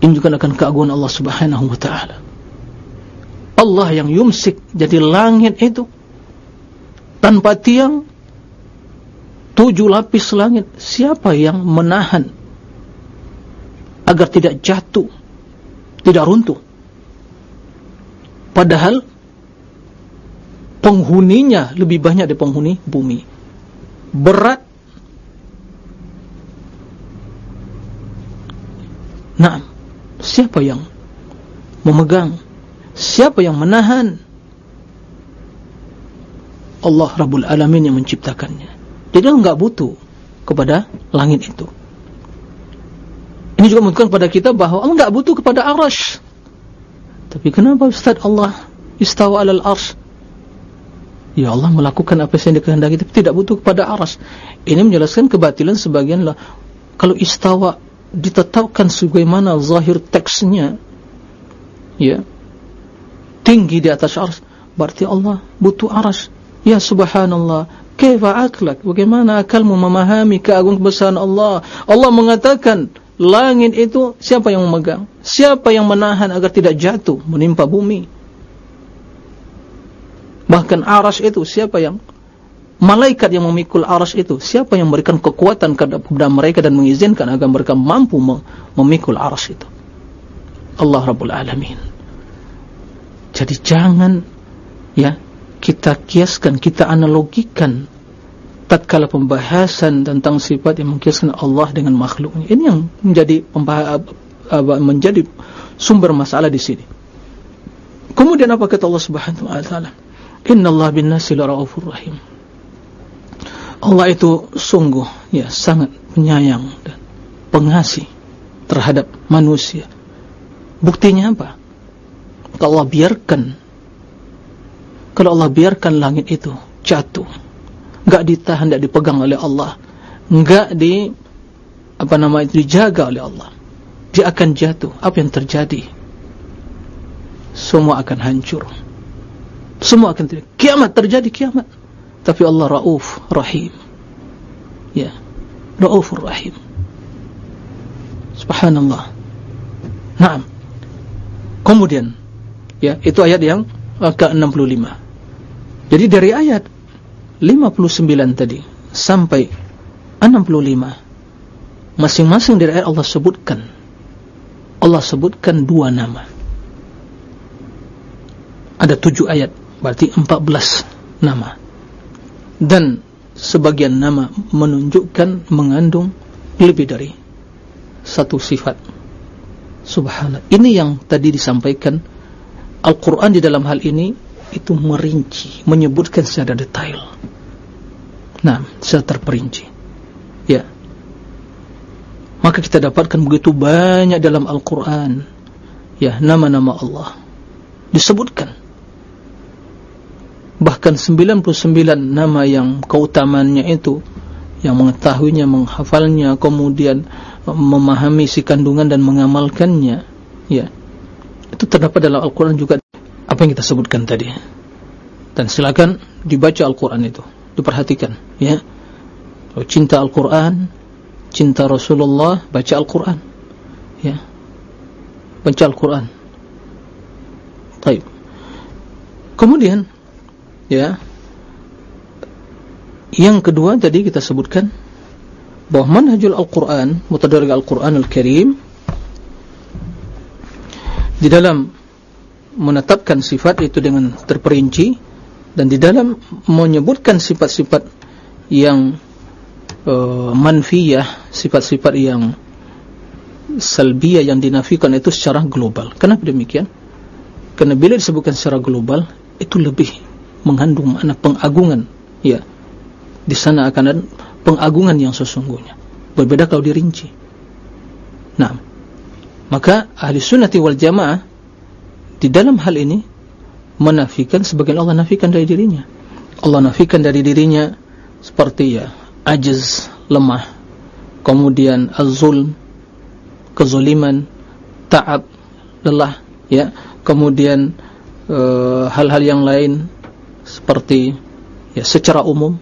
Ini juga akan keagungan Allah subhanahu wa ta'ala. Allah yang yumsik, jadi langit itu, tanpa tiang, tujuh lapis langit. Siapa yang menahan agar tidak jatuh tidak runtuh? Padahal penghuninya lebih banyak dari penghuni bumi. Berat. Nah siapa yang memegang? Siapa yang menahan? Allah Rabbul Alamin yang menciptakannya jadi Allah enggak butuh kepada langit itu. Ini juga menunjukkan kepada kita bahawa Allah enggak butuh kepada arash. Tapi kenapa Ustaz Allah istawa alal arsh? Ya Allah melakukan apa yang dikehendaki tapi tidak butuh kepada arash. Ini menjelaskan kebatilan sebagian lah. Kalau istawa ditetapkan sebagaimana zahir teksnya, ya, tinggi di atas arash, berarti Allah butuh arash. Ya subhanallah, Kaifa aklak? Bagaimana akalmu memahami keagungan kebesaran Allah? Allah mengatakan, langit itu siapa yang memegang? Siapa yang menahan agar tidak jatuh menimpa bumi? bahkan aras itu siapa yang malaikat yang memikul aras itu siapa yang memberikan kekuatan kepada mereka dan mengizinkan agar mereka mampu memikul aras itu Allah Rabbul Alamin jadi jangan ya kita kiaskan kita analogikan tatkala pembahasan tentang sifat yang mengkiaskan Allah dengan makhluknya ini yang menjadi menjadi sumber masalah di sini kemudian apa kata Allah Subhanahu wa taala Inna Allah bin nasi laraufur rahim. Allah itu sungguh ya sangat penyayang dan pengasih terhadap manusia. Buktinya apa? Kalau Allah biarkan kalau Allah biarkan langit itu jatuh, enggak ditahan, enggak dipegang oleh Allah, enggak di apa nama itu dijaga oleh Allah, dia akan jatuh. Apa yang terjadi? Semua akan hancur. Semua akan terjadi. Kiamat terjadi kiamat. Tapi Allah Rauf Rahim. Ya. Rauf Rahim. Subhanallah. Naam. Kemudian ya, itu ayat yang ke-65. Jadi dari ayat 59 tadi sampai 65 masing-masing dari ayat Allah sebutkan Allah sebutkan dua nama. Ada tujuh ayat berarti 14 nama. Dan sebagian nama menunjukkan mengandung lebih dari satu sifat. Subhanallah. Ini yang tadi disampaikan Al-Quran di dalam hal ini itu merinci menyebutkan secara detail. Nah secara terperinci. Ya. Maka kita dapatkan begitu banyak dalam Al-Quran. Ya nama-nama Allah. Disebutkan. Bahkan 99 nama yang keutamannya itu yang mengetahuinya, menghafalnya kemudian memahami si kandungan dan mengamalkannya. Ya. Itu terdapat dalam Al-Quran juga apa yang kita sebutkan tadi? Dan silakan dibaca Al-Quran itu. Diperhatikan ya. Cinta Al-Quran cinta Rasulullah baca Al-Quran ya. Baca Al-Quran. Baik kemudian ya. Yang kedua tadi kita sebutkan bahawa manhajul Al-Quran mutadarrij Al-Quran Al-Karim di dalam menetapkan sifat itu dengan terperinci dan di dalam menyebutkan sifat-sifat yang uh, manfiyah sifat-sifat yang salbiyah yang dinafikan itu secara global. Kenapa demikian? kerana bila disebutkan secara global itu lebih mengandung makna pengagungan. Ya di sana akan ada pengagungan yang sesungguhnya. Berbeda kalau dirinci. Nah maka ahli sunnati wal jamaah di dalam hal ini menafikan sebagian Allah nafikan dari dirinya. Allah nafikan dari dirinya seperti ya ajiz lemah kemudian az-zulm kezaliman ta'ab lelah ya kemudian eh, hal-hal uh, yang lain seperti ya secara umum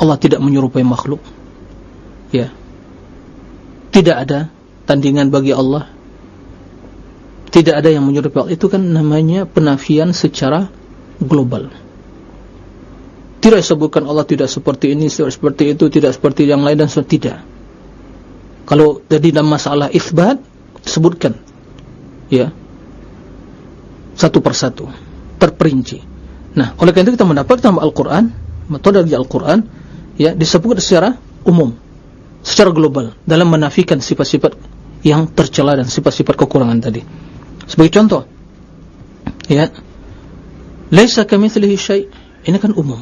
Allah tidak menyerupai makhluk ya. Tidak ada tandingan bagi Allah tidak ada yang menyerupai Allah. Itu kan namanya penafian secara global. Tidak disebutkan Allah tidak seperti ini tidak seperti itu tidak seperti yang lain dan sebagainya tidak. Kalau jadi dalam masalah isbat sebutkan. Ya. Satu persatu. Terperinci. Nah, oleh karena itu kita mendapat dalam Al-Quran, metode dari Al-Quran, ya disebut secara umum, secara global, dalam menafikan sifat-sifat yang tercela dan sifat-sifat kekurangan tadi. Sebagai contoh, ya, Laisa kamitslihi syai', ini kan umum.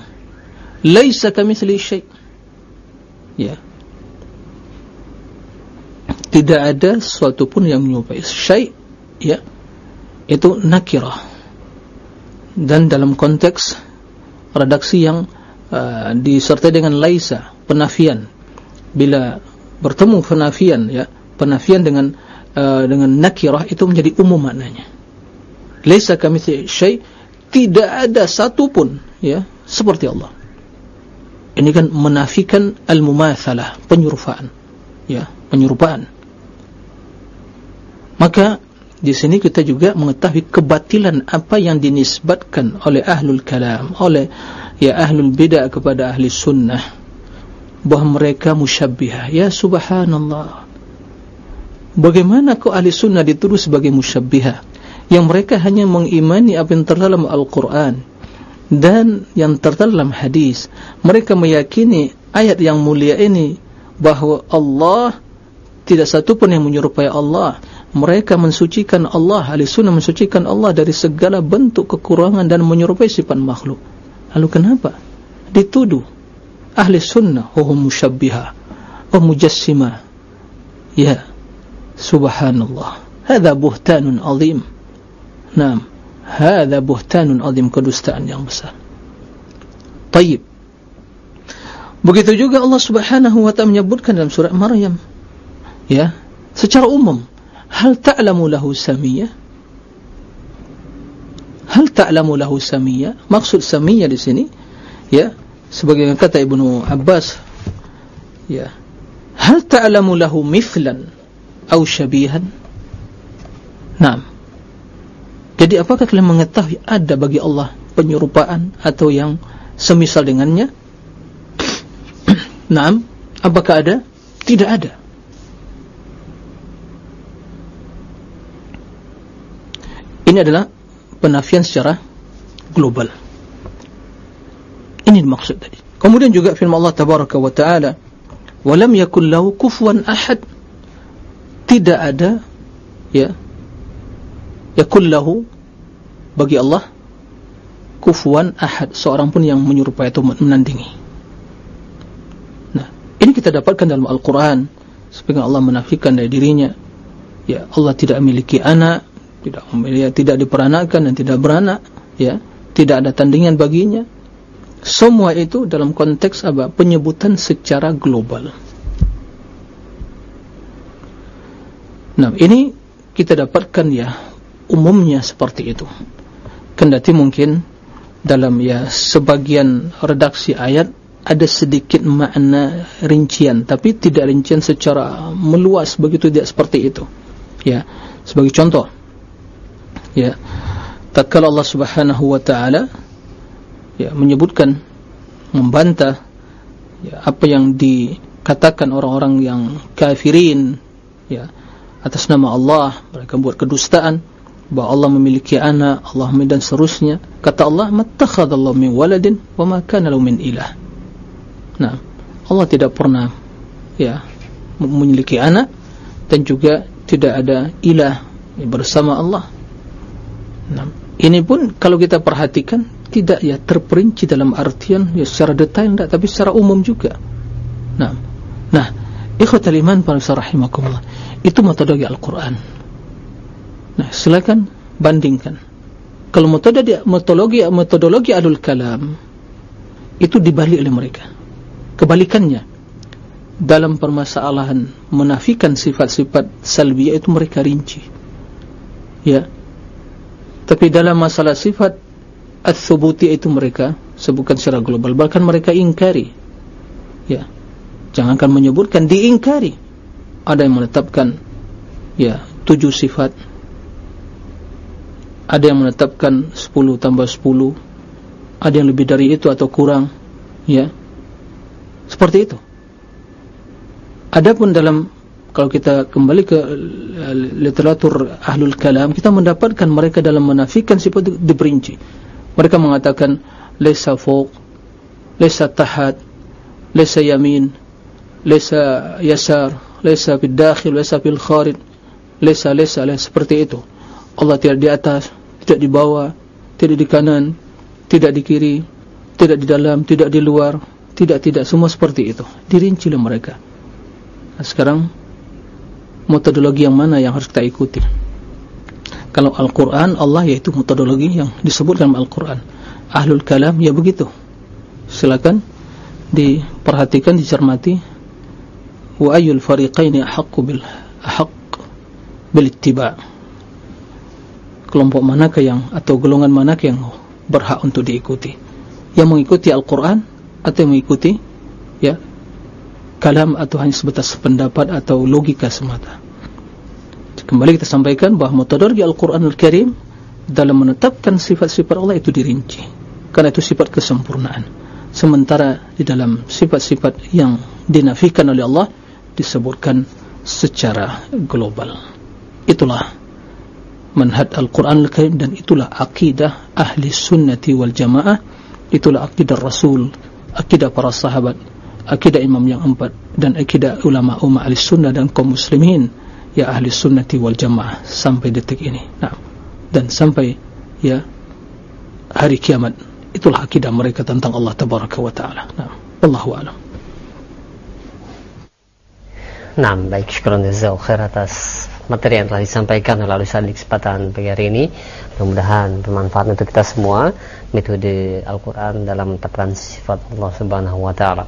Laisa kamitslihi syai'. Ya. Tidak ada sesuatu pun yang menyerupai syai', ya. Itu nakirah dan dalam konteks redaksi yang uh, disertai dengan laisa penafian bila bertemu penafian ya penafian dengan uh, dengan nakirah itu menjadi umum maknanya laisa kami syai tidak ada satu pun ya seperti Allah ini kan menafikan al-mumatsalah penyerupaan ya penyerupaan maka di sini kita juga mengetahui kebatilan apa yang dinisbatkan oleh ahlul kalam, oleh ya ahlul bidah kepada ahli sunnah bahawa mereka musyabbihah. Ya subhanallah. Bagaimana kau ahli sunnah dituduh sebagai musyabbihah? Yang mereka hanya mengimani apa yang terdalam Al-Quran dan yang terdalam hadis. Mereka meyakini ayat yang mulia ini bahawa Allah tidak satu pun yang menyerupai Allah. Mereka mensucikan Allah ahli sunnah mensucikan Allah dari segala bentuk kekurangan dan menyerupai sifat makhluk. Lalu kenapa? Dituduh. Ahli sunnah oh musyabbiha oh mujassima. Ya subhanallah. Hadha buhtanun azim. Naam. Hadha buhtanun azim kedustaan yang besar. Tayyib. Begitu juga Allah subhanahu wa ta'ala menyebutkan dalam surah Maryam ya secara umum hal ta'lamu lahu samiyah hal ta'lamu lahu samiyah maksud samiyah di sini ya sebagai kata Ibnu Abbas ya hal ta'lamu lahu mithlan atau syabihan Naam jadi apakah kalian mengetahui ada bagi Allah penyerupaan atau yang semisal dengannya Naam apakah ada tidak ada Ini adalah penafian secara global. Ini maksud tadi. Kemudian juga firman Allah tabaraka wa taala, "Wa lam yakul lahu kufuwan ahad." Tidak ada ya yakul lahu bagi Allah kufuwan ahad, seorang pun yang menyerupai atau menandingi. Nah, ini kita dapatkan dalam Al-Qur'an sebagian Allah menafikan dari dirinya. Ya, Allah tidak memiliki anak, tidak ya, tidak diperanakan dan tidak beranak ya tidak ada tandingan baginya semua itu dalam konteks apa penyebutan secara global nah ini kita dapatkan ya umumnya seperti itu. Kendati mungkin dalam ya sebagian redaksi ayat ada sedikit makna rincian tapi tidak rincian secara meluas begitu tidak seperti itu. Ya sebagai contoh. Ya tatkala Allah Subhanahu wa taala ya menyebutkan membantah ya apa yang dikatakan orang-orang yang kafirin ya atas nama Allah mereka buat kedustaan bahawa Allah memiliki anak Allah dan seterusnya. Kata Allah mattakhadallahu min waladin wa ma kana lahu min ilah. Nah Allah tidak pernah ya memiliki anak dan juga tidak ada ilah bersama Allah. Nah, ini pun kalau kita perhatikan tidak ya terperinci dalam artian ya secara detail tidak, tapi secara umum juga. Nah, nah, ikhwatul iman para rahimakumullah itu metodologi Al-Quran. Nah, silakan bandingkan. Kalau metodologi metodologi metodologi adul kalam itu dibalik oleh mereka. Kebalikannya dalam permasalahan menafikan sifat-sifat salbiyah itu mereka rinci. Ya, tapi dalam masalah sifat Al-Thubuti itu mereka Sebutkan secara global Bahkan mereka ingkari Ya Jangankan menyebutkan Diingkari. Ada yang menetapkan Ya Tujuh sifat. Ada yang menetapkan Sepuluh tambah sepuluh. Ada yang lebih dari itu atau kurang Ya. Seperti itu. Adapun dalam kalau kita kembali ke eh, literatur ahlul kalam kita mendapatkan mereka dalam menafikan sifat diperinci. Mereka mengatakan lesa fawq lesa tahat lesa yamin lesa fil dakhil lesa fil kharid. Lesa lesa lesa seperti itu. Allah tidak di atas tidak di bawah tidak di kanan tidak di kiri tidak di dalam tidak di luar tidak tidak. Semua seperti itu. Dirinci oleh mereka. Nah, sekarang metodologi yang mana yang harus kita ikuti? Kalau Al-Quran Allah yaitu metodologi yang disebutkan Al-Quran. Ahlul Kalam ya begitu. Silakan diperhatikan dicermati wa ayyul fariqaini ahaqqu bil ahaq bil ittiba. Kelompok manakah yang atau golongan manakah yang berhak untuk diikuti? Yang mengikuti Al-Quran atau yang mengikuti ya kalam atau hanya sebatas pendapat atau logika semata? Kembali kita sampaikan bahawa metodologi Al-Quran Al-Karim dalam menetapkan sifat-sifat Allah itu dirinci. Karena itu sifat kesempurnaan. Sementara di dalam sifat-sifat yang dinafikan oleh Allah disebutkan secara global. Itulah manhaj Al-Quran Al-Karim dan itulah akidah ahli sunnati wal jamaah. Itulah akidah Rasul akidah para sahabat akidah imam yang empat dan akidah ulama umat ahli sunnah dan kaum muslimin ya ahli sunnati wal jamaah sampai detik ini. Nah, dan sampai ya hari kiamat. Itulah akidah mereka tentang Allah tabaraka wa ta'ala. Nah, Allahu alam Nah, baik syukuran jazakallahu khair atas materi yang telah disampaikan melalui di kesempatan pagi hari ini. Mudah-mudahan bermanfaat untuk kita semua metode Al-Qur'an dalam menetapkan sifat Allah Subhanahu wa taala.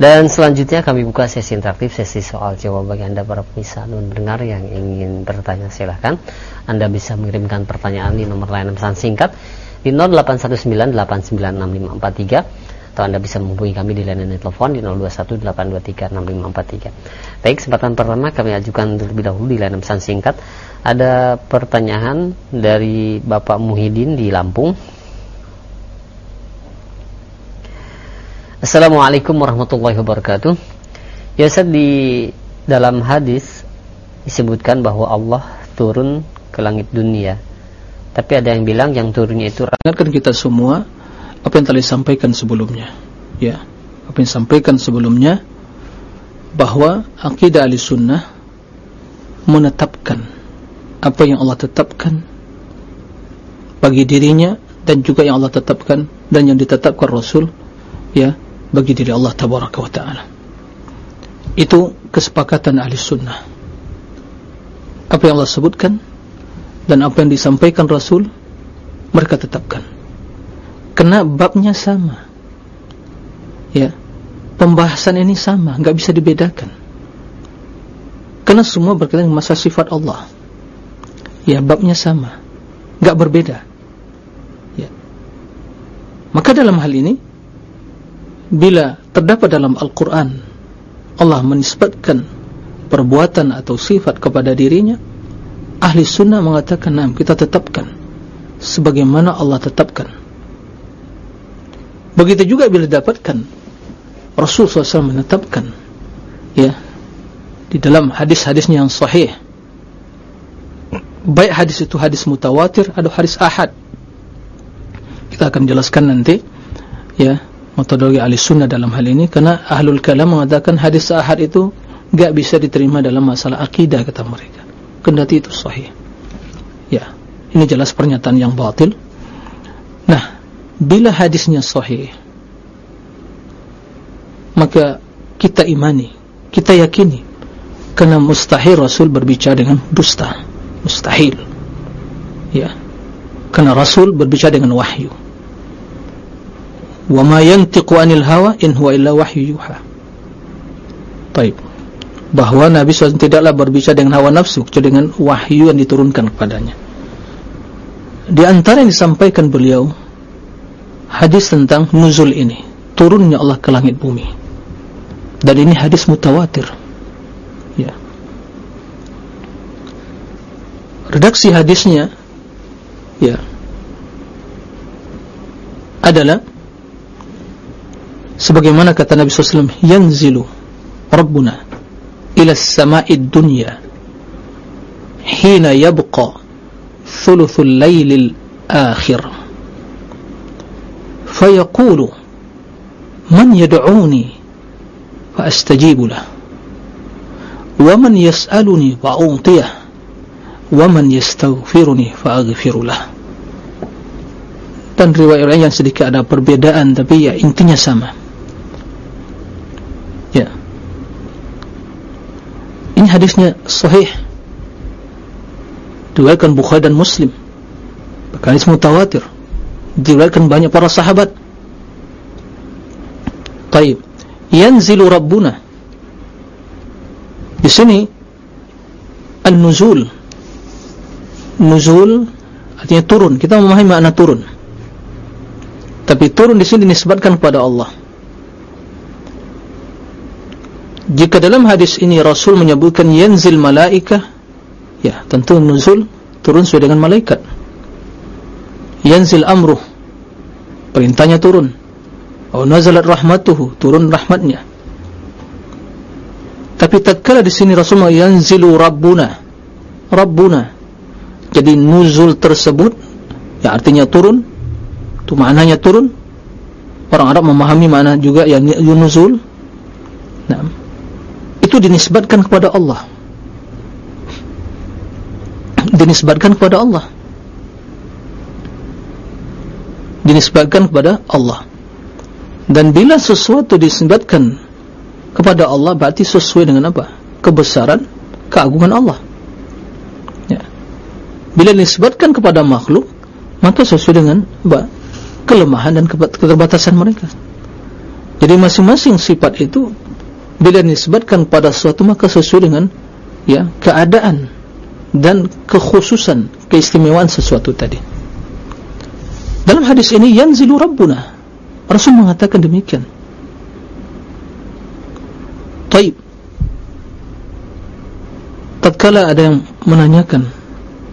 Dan selanjutnya kami buka sesi interaktif, sesi soal jawab bagi Anda para pemirsa dan pendengar yang ingin bertanya silahkan. Anda bisa mengirimkan pertanyaan di nomor layanan pesan singkat di 0819896543 atau Anda bisa menghubungi kami di layanan telepon di 0218236543. Baik, kesempatan pertama kami ajukan terlebih dahulu di layanan pesan singkat. Ada pertanyaan dari Bapak Muhyiddin di Lampung. Assalamualaikum warahmatullahi wabarakatuh. Ya Ustaz di dalam hadis disebutkan bahwa Allah turun ke langit dunia. Tapi ada yang bilang yang turunnya itu ingatkan kita semua apa yang telah disampaikan sebelumnya. Ya, apa yang disampaikan sebelumnya bahwa akidah Ahlussunnah menetapkan apa yang Allah tetapkan bagi dirinya dan juga yang Allah tetapkan dan yang ditetapkan Rasul ya bagi diri Allah tabaraka wa ta'ala. Itu kesepakatan ahli sunnah apa yang Allah sebutkan dan apa yang disampaikan Rasul mereka tetapkan kena babnya sama. Ya. Pembahasan ini sama enggak bisa dibedakan. Karena semua berkaitan dengan masa sifat Allah. Ya babnya sama. Enggak berbeda. Ya. Maka dalam hal ini bila terdapat dalam Al-Quran Allah menisbatkan perbuatan atau sifat kepada dirinya ahli sunnah mengatakan nah, kita tetapkan sebagaimana Allah tetapkan begitu juga bila dapatkan Rasul SAW menetapkan ya di dalam hadis-hadisnya yang sahih. Baik hadis itu hadis mutawatir atau hadis ahad. Kita akan jelaskan nanti ya metodologi ahli sunnah dalam hal ini. Karena ahlul kalam mengatakan hadis ahad itu tidak bisa diterima dalam masalah akidah kata mereka. Kendati itu sahih. Ya ini jelas pernyataan yang batil. Nah bila hadisnya sahih maka kita imani kita yakini karena mustahil Rasul berbicara dengan dusta. Mustahil. Ya. Karena Rasul berbicara dengan wahyu. Wa ma yantiqu anil hawa in huwa illa wahyu yuha. Baik. Bahwa Nabi SAW tidaklah berbicara dengan hawa nafsu kecuali dengan wahyu yang diturunkan kepadanya. Di antara yang disampaikan beliau hadis tentang nuzul ini. Turunnya Allah ke langit bumi. Dan ini hadis mutawatir. Ya. Redaksi hadisnya ya adalah sebagaimana kata Nabi SAW yanzilu Rabbuna ila sama'id dunya hina yabqa thuluthul laylil akhir fayaqulu man yad'uni fa astajibu lah wa man yas'aluni fa u'tiyah wa man yastaghfiruni fa lah dan riwayat yang sedikit ada perbedaan tapi ya intinya sama Ini hadisnya sahih. Diriwayatkan Bukhari dan Muslim. Bahkan hadis mutawatir. Diriwayatkan banyak para sahabat. Baik. Yanzilu Rabbuna. Di sini an-nuzul. Nuzul artinya turun. Kita memahami makna turun. Tapi turun di sini disebutkan kepada Allah. Jika dalam hadis ini Rasul menyebutkan yanzil malaika ya tentu nuzul turun sesuai dengan malaikat yanzil amruh perintahnya turun. Atau nazalat rahmatuhu turun rahmatnya. Tapi tatkala di sini Rasulullah yanzilu rabbuna. Rabbuna. Jadi nuzul tersebut ya artinya turun itu maknanya turun. Orang Arab memahami makna juga yang nuzul. Nah itu dinisbatkan kepada Allah. Dinisbatkan kepada Allah dinisbatkan kepada Allah dan bila sesuatu dinisbatkan kepada Allah berarti sesuai dengan apa? kebesaran, keagungan Allah ya. bila dinisbatkan kepada makhluk maka sesuai dengan apa? kelemahan dan keterbatasan mereka jadi masing-masing sifat itu bila dinisbatkan pada sesuatu maka sesuai dengan ya keadaan dan kekhususan keistimewaan sesuatu tadi dalam hadis ini yanzilu rabbuna. Rasul mengatakan demikian. Taib. Tatkala ada yang menanyakan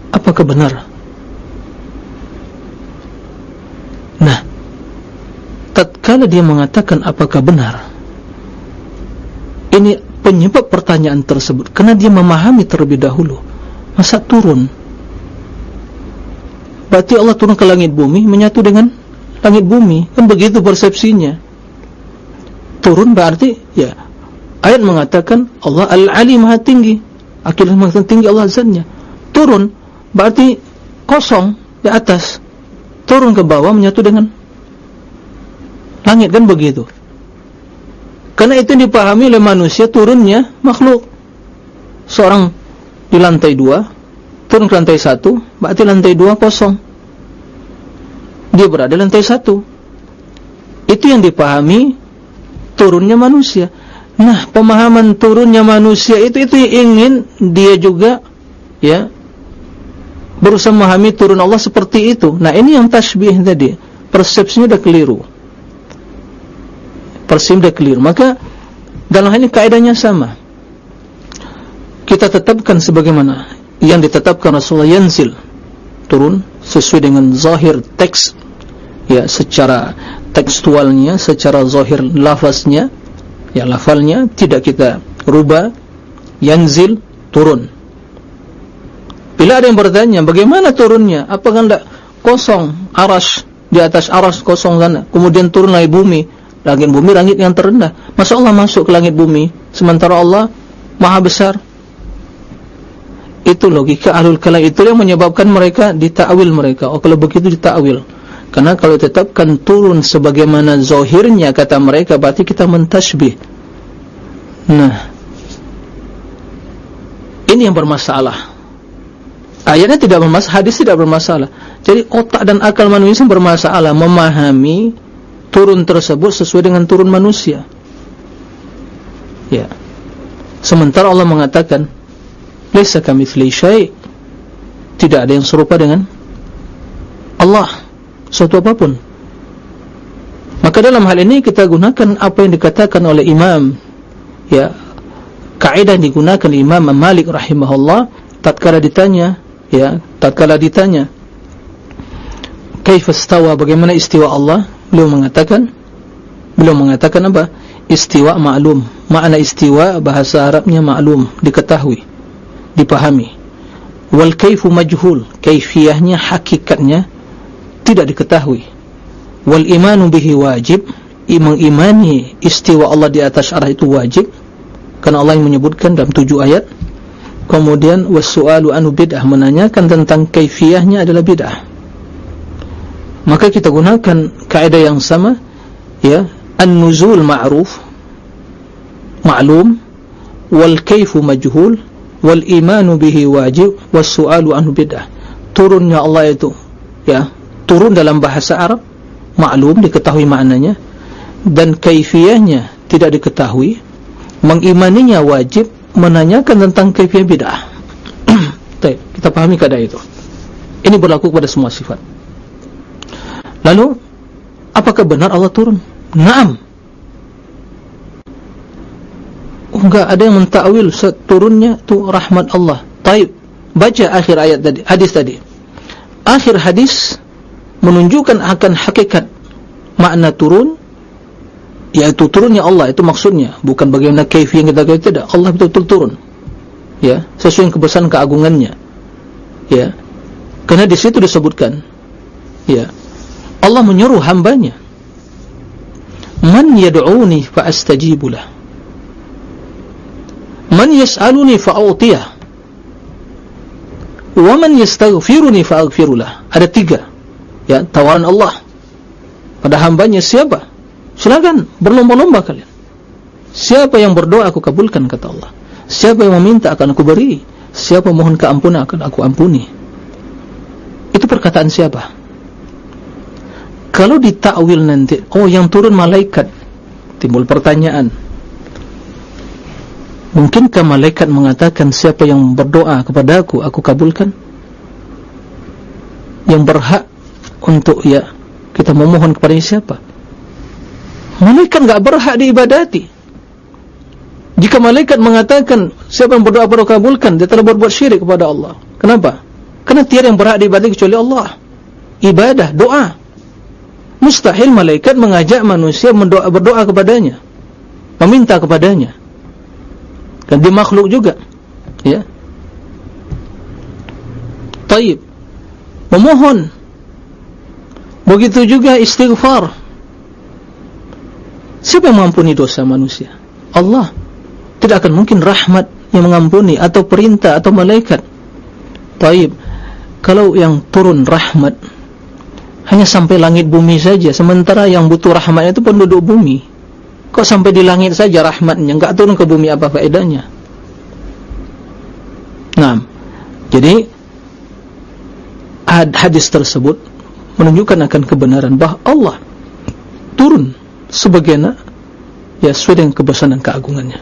apakah benar? Nah tatkala dia mengatakan apakah benar? Ini penyebab pertanyaan tersebut. Karena dia memahami terlebih dahulu masa turun berarti Allah turun ke langit bumi menyatu dengan langit bumi. Kan begitu persepsinya. Turun berarti ya ayat mengatakan Allah al-ali maha tinggi. Akhirnya maha tinggi Allah azannya. Turun berarti kosong di atas. Turun ke bawah menyatu dengan langit kan begitu. Karena itu dipahami oleh manusia turunnya makhluk. Seorang di lantai dua turun ke lantai satu berarti lantai dua kosong dia berada lantai satu. Itu yang dipahami turunnya manusia. Nah pemahaman turunnya manusia itu itu ingin dia juga ya berusaha memahami turun Allah seperti itu. Nah ini yang tasbih tadi. Persepsinya sudah keliru. Persepsinya sudah keliru. Maka dalam hal ini kaedahnya sama. Kita tetapkan sebagaimana yang ditetapkan Rasulullah yanzil. Turun sesuai dengan zahir teks ya secara tekstualnya secara zahir lafaznya ya lafalnya tidak kita rubah. Yanzil turun. Bila ada yang bertanya bagaimana turunnya? Apakah tidak kosong aras di atas aras kosong sana. Kemudian turun lagi bumi. Langit bumi langit yang terendah. Masa Allah masuk ke langit bumi? Sementara Allah maha besar. Itu logika ahlul kalam. Itu yang menyebabkan mereka ditakwil mereka. Oh kalau begitu ditakwil karena kalau tetapkan turun sebagaimana zahirnya kata mereka berarti kita mentasbih nah. Ini yang bermasalah. Ayatnya tidak bermasalah hadis tidak bermasalah. Jadi otak dan akal manusia bermasalah memahami turun tersebut sesuai dengan turun manusia. Ya. Sementara Allah mengatakan Laisa kamitsli syai' Tidak ada yang serupa dengan Allah Suatu apapun. Maka dalam hal ini kita gunakan apa yang dikatakan oleh imam Ya Kaedah digunakan imam Malik rahimahullah Tatkala ditanya Ya Tatkala ditanya Kaifastawa bagaimana istiwa Allah? Belum mengatakan Belum mengatakan apa? Istiwa maklum Makna istiwa bahasa Arabnya maklum Diketahui dipahami. Wal kaifu majhul kaifiyahnya hakikatnya tidak diketahui. Wal imanu bihi wajib. Imang imani istiwa Allah di atas arah itu wajib. Karena Allah yang menyebutkan dalam tujuh ayat. Kemudian wasu'alu anu bid'ah menanyakan tentang kaifiyahnya adalah bid'ah. Maka kita gunakan kaidah yang sama ya an-nuzul ma'ruf ma'lum wal kaifu majhul wal imanu bihi wajib was su'alu anhu bid'ah. Turunnya Allah itu ya turun dalam bahasa Arab maklum diketahui maknanya dan kaifiyahnya tidak diketahui mengimaninya wajib menanyakan tentang kaifiyah bid'ah. Baik kita pahami keadaan itu. Ini berlaku kepada semua sifat. Lalu apakah benar Allah turun? Na'am. Oh, enggak ada yang mentakwil turunnya tu rahmat Allah. Taib. baca akhir ayat tadi hadis tadi. Akhir hadis menunjukkan akan hakikat makna turun yaitu turunnya Allah itu maksudnya. Bukan bagaimana kaifi yang kita kata tidak. Allah betul-betul turun. Ya sesuai kebesaran keagungannya. Ya karena di situ disebutkan ya Allah menyuruh hambanya man yad'uni fa astajibu lah. Man yas'aluni fa a'tiyah wa man yastaghfiruni fa aghfirulah ada tiga ya tawaran Allah pada hambanya siapa? Silakan berlomba-lomba kalian. Siapa yang berdoa aku kabulkan kata Allah. Siapa yang meminta akan aku beri. Siapa mohon keampunan akan aku ampuni. Itu perkataan siapa? Kalau ditakwil nanti oh yang turun malaikat timbul pertanyaan. Mungkinkah malaikat mengatakan siapa yang berdoa kepada aku aku kabulkan? Yang berhak untuk ya kita memohon kepada siapa? Malaikat enggak berhak diibadati. Jika malaikat mengatakan siapa yang berdoa pada kabulkan. Dia telah berbuat syirik kepada Allah. Kenapa? kerana tiada yang berhak diibadati kecuali Allah. Ibadah, doa. Mustahil malaikat mengajak manusia mendoa, berdoa kepadanya. Meminta kepadanya. Dan dia makhluk juga. Ya. Taib. Memohon begitu juga istighfar Siapa yang mengampuni dosa manusia? Allah. Tidak akan mungkin rahmat yang mengampuni atau perintah atau malaikat. Taib. Kalau yang turun rahmat hanya sampai langit bumi saja, sementara yang butuh rahmatnya itu penduduk bumi. Kok sampai di langit saja rahmatnya, enggak turun ke bumi apa faedahnya? Nah, jadi hadis tersebut menunjukkan akan kebenaran. Bahawa Allah turun sebagaimana ya sesuai dengan kebesaran dan keagungannya.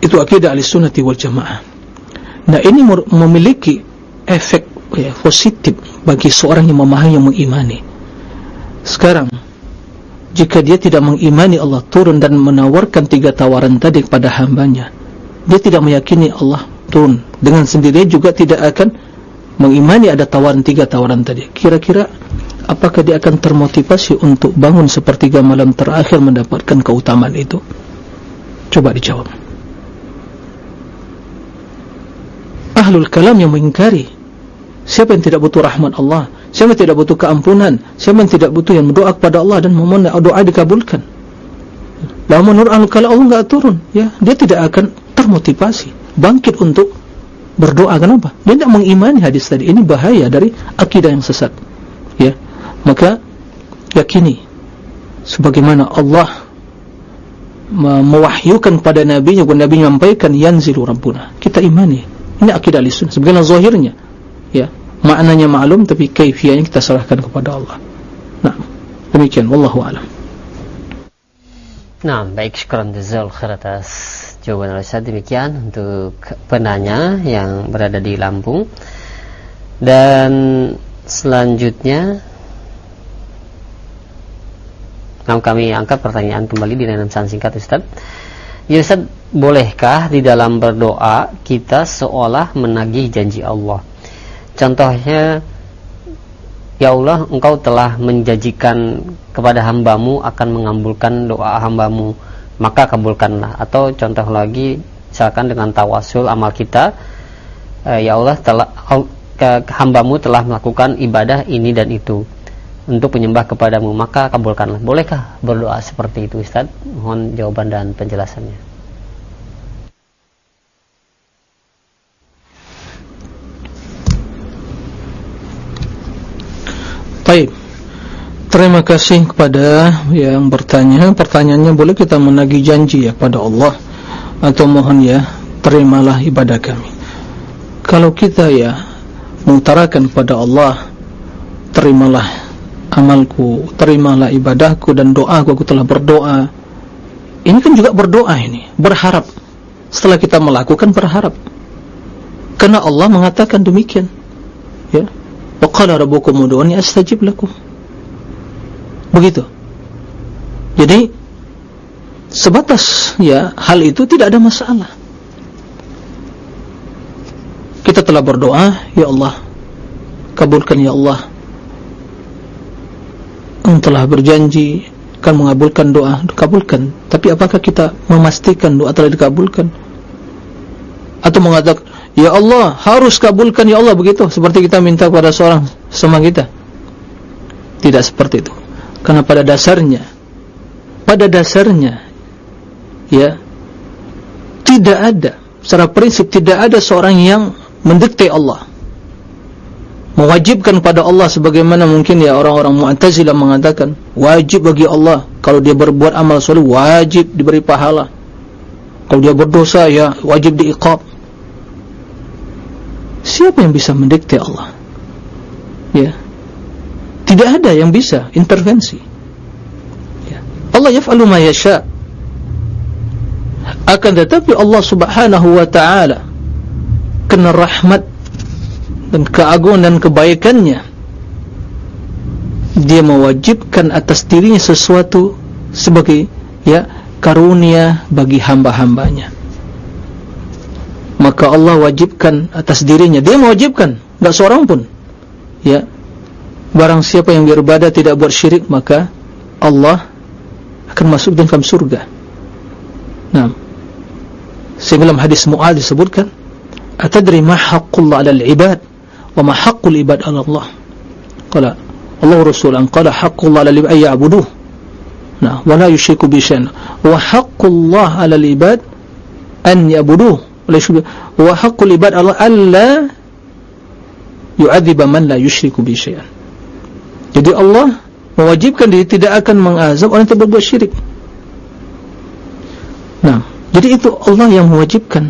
Itu akidah al-sunnati wal jamaah. Nah ini memiliki efek ya, positif bagi seorang yang memahami yang mengimani. Sekarang jika dia tidak mengimani Allah turun dan menawarkan tiga tawaran tadi kepada hambanya dia tidak meyakini Allah turun. Dengan sendiri juga tidak akan mengimani ada tawaran tiga tawaran tadi. Kira-kira apakah dia akan termotivasi untuk bangun sepertiga malam terakhir mendapatkan keutamaan itu? Coba dijawab. Ahlul kalam yang mengingkari. Siapa yang tidak butuh rahmat Allah? Siapa yang tidak butuh keampunan? Siapa yang tidak butuh yang berdoa kepada Allah dan memohon doa dikabulkan? Lalu menurut ahlul kalam Allah tidak turun. Ya dia tidak akan termotivasi bangkit untuk berdoa kenapa? Dia tidak mengimani hadis tadi. Ini bahaya dari akidah yang sesat. Ya. Maka yakini sebagaimana Allah mewahyukan kepada Nabi yang Nabi menyampaikan yanzilu rabbuna. Kita imani. Ini akidah lisun sebagaimana zahirnya. Ya. Maknanya maklum tapi kaifiahnya kita serahkan kepada Allah. Nah demikian. Wallahu alam. Nah, baik. Syukuran jazal khair atas jawaban Ustaz demikian untuk penanya yang berada di Lampung. Dan selanjutnya Nah, kami angkat pertanyaan kembali di dalam pesan singkat Ustaz. Ya Ustaz, bolehkah di dalam berdoa kita seolah menagih janji Allah? Contohnya, Ya Allah, engkau telah menjanjikan kepada hambamu akan mengambulkan doa hambamu, maka kabulkanlah. Atau contoh lagi, misalkan dengan tawasul amal kita, eh, Ya Allah, telah, hambamu telah melakukan ibadah ini dan itu untuk menyembah kepadamu maka kabulkanlah. Bolehkah berdoa seperti itu Ustaz? Mohon jawaban dan penjelasannya. Baik terima kasih kepada yang bertanya pertanyaannya boleh kita menagih janji ya kepada Allah atau mohon ya terimalah ibadah kami kalau kita ya mengutarakan kepada Allah terimalah amalku, terimalah ibadahku dan doaku, aku telah berdoa. Ini kan juga berdoa ini, berharap. Setelah kita melakukan berharap. Karena Allah mengatakan demikian. Ya. Wa qala rabbukum ud'uni astajib lakum. Begitu. Jadi sebatas ya hal itu tidak ada masalah. Kita telah berdoa ya Allah. Kabulkan ya Allah. Engkau telah berjanji akan mengabulkan doa kabulkan. Tapi apakah kita memastikan doa telah dikabulkan? Atau mengatakan ya Allah harus kabulkan ya Allah. Begitu seperti kita minta kepada seorang sama kita. Tidak seperti itu karena pada dasarnya pada dasarnya ya tidak ada secara prinsip tidak ada seorang yang mendikte Allah. Mewajibkan pada Allah sebagaimana mungkin ya orang-orang Mu'tazilah mengatakan wajib bagi Allah kalau dia berbuat amal soleh wajib diberi pahala. Kalau dia berdosa ya wajib diiqab. Siapa yang bisa mendikte Allah? Ya tidak ada yang bisa intervensi. Ya. Allah yaf'alu ma yasha. Akan tetapi Allah subhanahu wa ta'ala kena rahmat dan keagungan dan kebaikannya dia mewajibkan atas dirinya sesuatu sebagai ya karunia bagi hamba-hambanya. Maka Allah wajibkan atas dirinya. Dia mewajibkan tidak seorang pun ya Barang siapa yang beribadah tidak buat syirik maka Allah akan masuk ke dalam surga. Nah, Sebelum hadis Mu'ad disebutkan, "Atadri ma haqqullah 'alal 'ibad wa ma haqqul 'ibad 'ala Allah?" Qala, "Allah Rasul an qala haqqullah 'alal 'ibad ya'buduh." Nah, wa la yushriku bi syai'in. Wa haqqullah 'alal 'ibad an ya'buduh. Wa haqqul 'ibad 'ala Allah alla yu'adziba man la yushriku bi syai'in jadi Allah mewajibkan dia tidak akan mengazab orang yang berbuat syirik. Nah jadi itu Allah yang mewajibkan.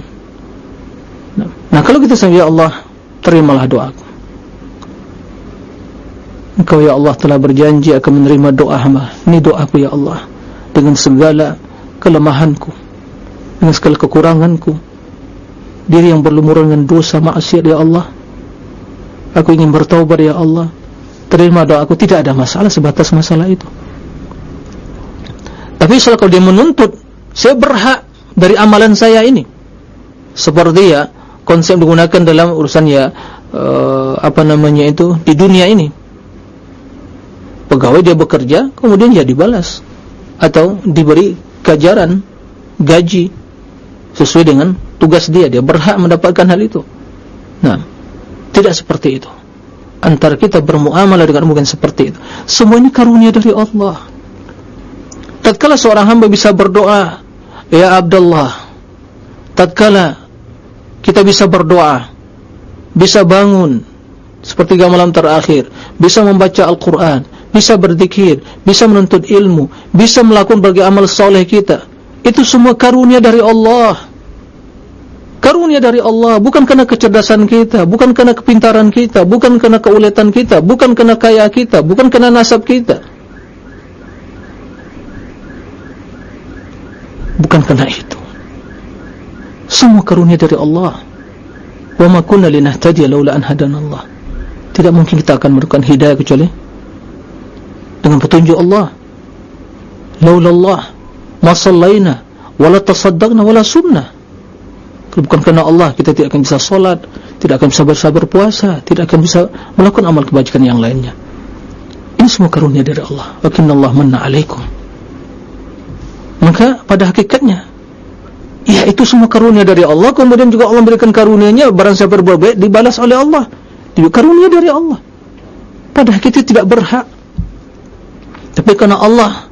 Nah, kalau kita sampai ya Allah terimalah doaku. Engkau ya Allah telah berjanji akan menerima doa hamba. Ini doaku ya Allah dengan segala kelemahanku dengan segala kekuranganku. Diri yang berlumuran dengan dosa maksiat ya Allah aku ingin bertaubat ya Allah terima doaku tidak ada masalah sebatas masalah itu. Tapi kalau dia menuntut saya berhak dari amalan saya ini. Seperti ya konsep digunakan dalam urusan ya uh, apa namanya itu di dunia ini. Pegawai dia bekerja kemudian dia dibalas. Atau diberi gajaran gaji sesuai dengan tugas dia. Dia berhak mendapatkan hal itu. Nah tidak seperti itu antara kita bermuamalah dengan mungkin seperti itu. Semuanya karunia dari Allah. Tatkala seorang hamba bisa berdoa ya Abdullah tatkala kita bisa berdoa bisa bangun seperti malam terakhir bisa membaca Al-Quran bisa berzikir bisa menuntut ilmu bisa melakukan bagi amal soleh kita itu semua karunia dari Allah karunia dari Allah bukan karena kecerdasan kita bukan karena kepintaran kita bukan karena keuletan kita bukan karena kaya kita bukan karena nasab kita. Bukan karena itu. Semua karunia dari Allah. Wa ma kunna linahtadiya laula an hadana Allah. Tidak mungkin kita akan mendapatkan hidayah kecuali dengan petunjuk Allah. Laula Allah ma sallaina wala tasaddaqna wala sunnah bukan karena Allah kita tidak akan bisa salat tidak akan bisa bersabar puasa tidak akan bisa melakukan amal kebajikan yang lainnya. Ini semua karunia dari Allah. Wa kinna Allah manna alaikum. Maka pada hakikatnya Ya itu semua karunia dari Allah. Kemudian juga Allah memberikan karunianya Barang siapa berbuat baik dibalas oleh Allah. Itu karunia dari Allah. Padahal kita tidak berhak. Tapi karena Allah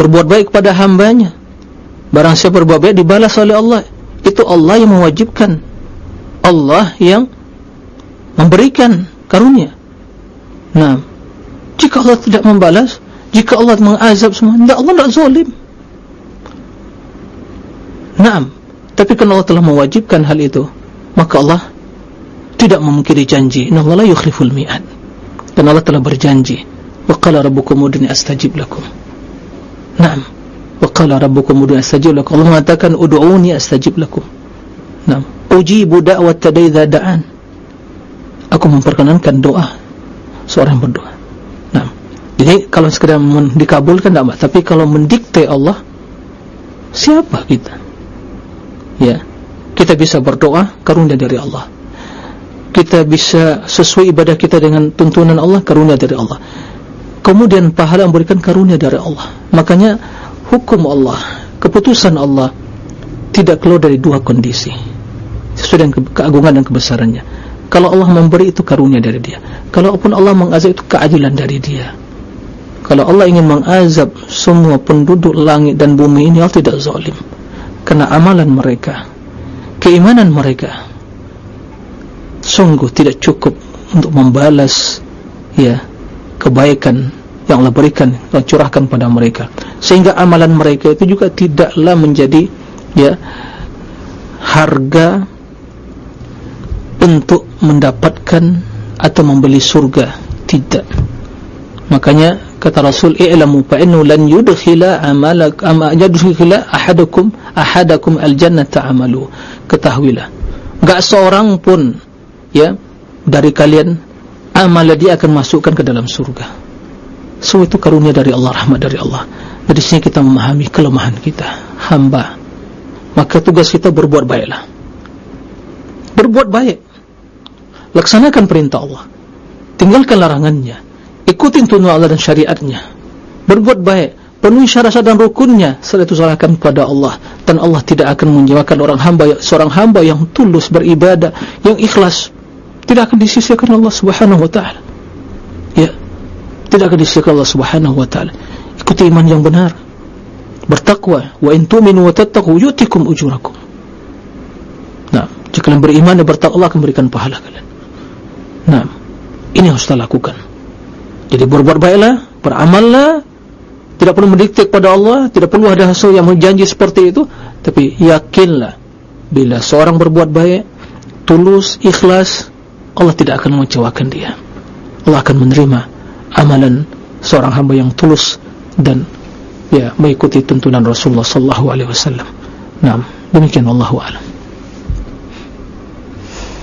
Berbuat baik kepada hambanya Barang siapa berbuat baik dibalas oleh Allah Itu Allah yang mewajibkan Allah yang Memberikan karunia Nah Jika Allah tidak membalas Jika Allah mengazab semua Allah tidak zalim Naam, tapi kalau Allah telah mewajibkan hal itu, maka Allah tidak memungkiri janji. Inna Allah la yukhliful mi'ad. Dan Allah telah berjanji. Wa qala rabbukum udni astajib lakum. Naam. Wa qala rabbukum udni astajib lakum. Allah mengatakan ud'uni astajib lakum. Naam. Ujibu da'wat tadaidha da'an. Aku memperkenankan doa seorang yang berdoa. Naam. Jadi kalau sekedar dikabulkan tidak tapi kalau mendikte Allah siapa kita? ya kita bisa berdoa karunia dari Allah kita bisa sesuai ibadah kita dengan tuntunan Allah karunia dari Allah kemudian pahala memberikan karunia dari Allah makanya hukum Allah keputusan Allah tidak keluar dari dua kondisi sesuai dengan keagungan dan kebesarannya. Kalau Allah memberi itu karunia dari dia. Kalaupun Allah mengazab itu keadilan dari dia. Kalau Allah ingin mengazab semua penduduk langit dan bumi ini Allah tidak zalim. Karena amalan mereka keimanan mereka sungguh tidak cukup untuk membalas ya kebaikan yang Allah berikan yang curahkan pada mereka. Sehingga amalan mereka itu juga tidaklah menjadi ya harga untuk mendapatkan atau membeli surga. Tidak. Makanya kata Rasul i'lamu fa innahu lan yudkhila amalak ama yudkhila ahadakum ahadakum aljannata amalu. Ketahuilah enggak seorang pun ya dari kalian amal dia akan masukkan ke dalam surga semua itu karunia dari Allah rahmat dari Allah. Dari sini kita memahami kelemahan kita hamba. Maka tugas kita berbuat baiklah. Berbuat baik. Laksanakan perintah Allah. Tinggalkan larangannya. Ikutin tuntunan Allah dan syariatnya. Berbuat baik. Penuhi syarat-syarat dan rukunnya. Setelah itu serahkan kepada Allah. Dan Allah tidak akan menjiwakan orang hamba seorang hamba yang tulus beribadah yang ikhlas. Tidak akan disisihkan Allah Subhanahu wa taala. Ya. Tidak akan disisihkan Allah Subhanahu wa taala. Ikuti iman yang benar. Bertakwa, wa in tu'minu wa tattaqu yu'tikum ujurakum. Nah, jika kalian beriman dan bertakwa Allah akan berikan pahala kalian. Nah, ini harus kita lakukan. Jadi berbuat baiklah, beramallah, tidak perlu mendikte kepada Allah, tidak perlu ada hasil yang menjanji seperti itu, tapi yakinlah bila seorang berbuat baik, tulus, ikhlas, Allah tidak akan mengecewakan dia Allah akan menerima amalan seorang hamba yang tulus dan ya mengikuti tuntunan Rasulullah sallallahu alaihi wasallam. Naam, demikian Allahu a'lam.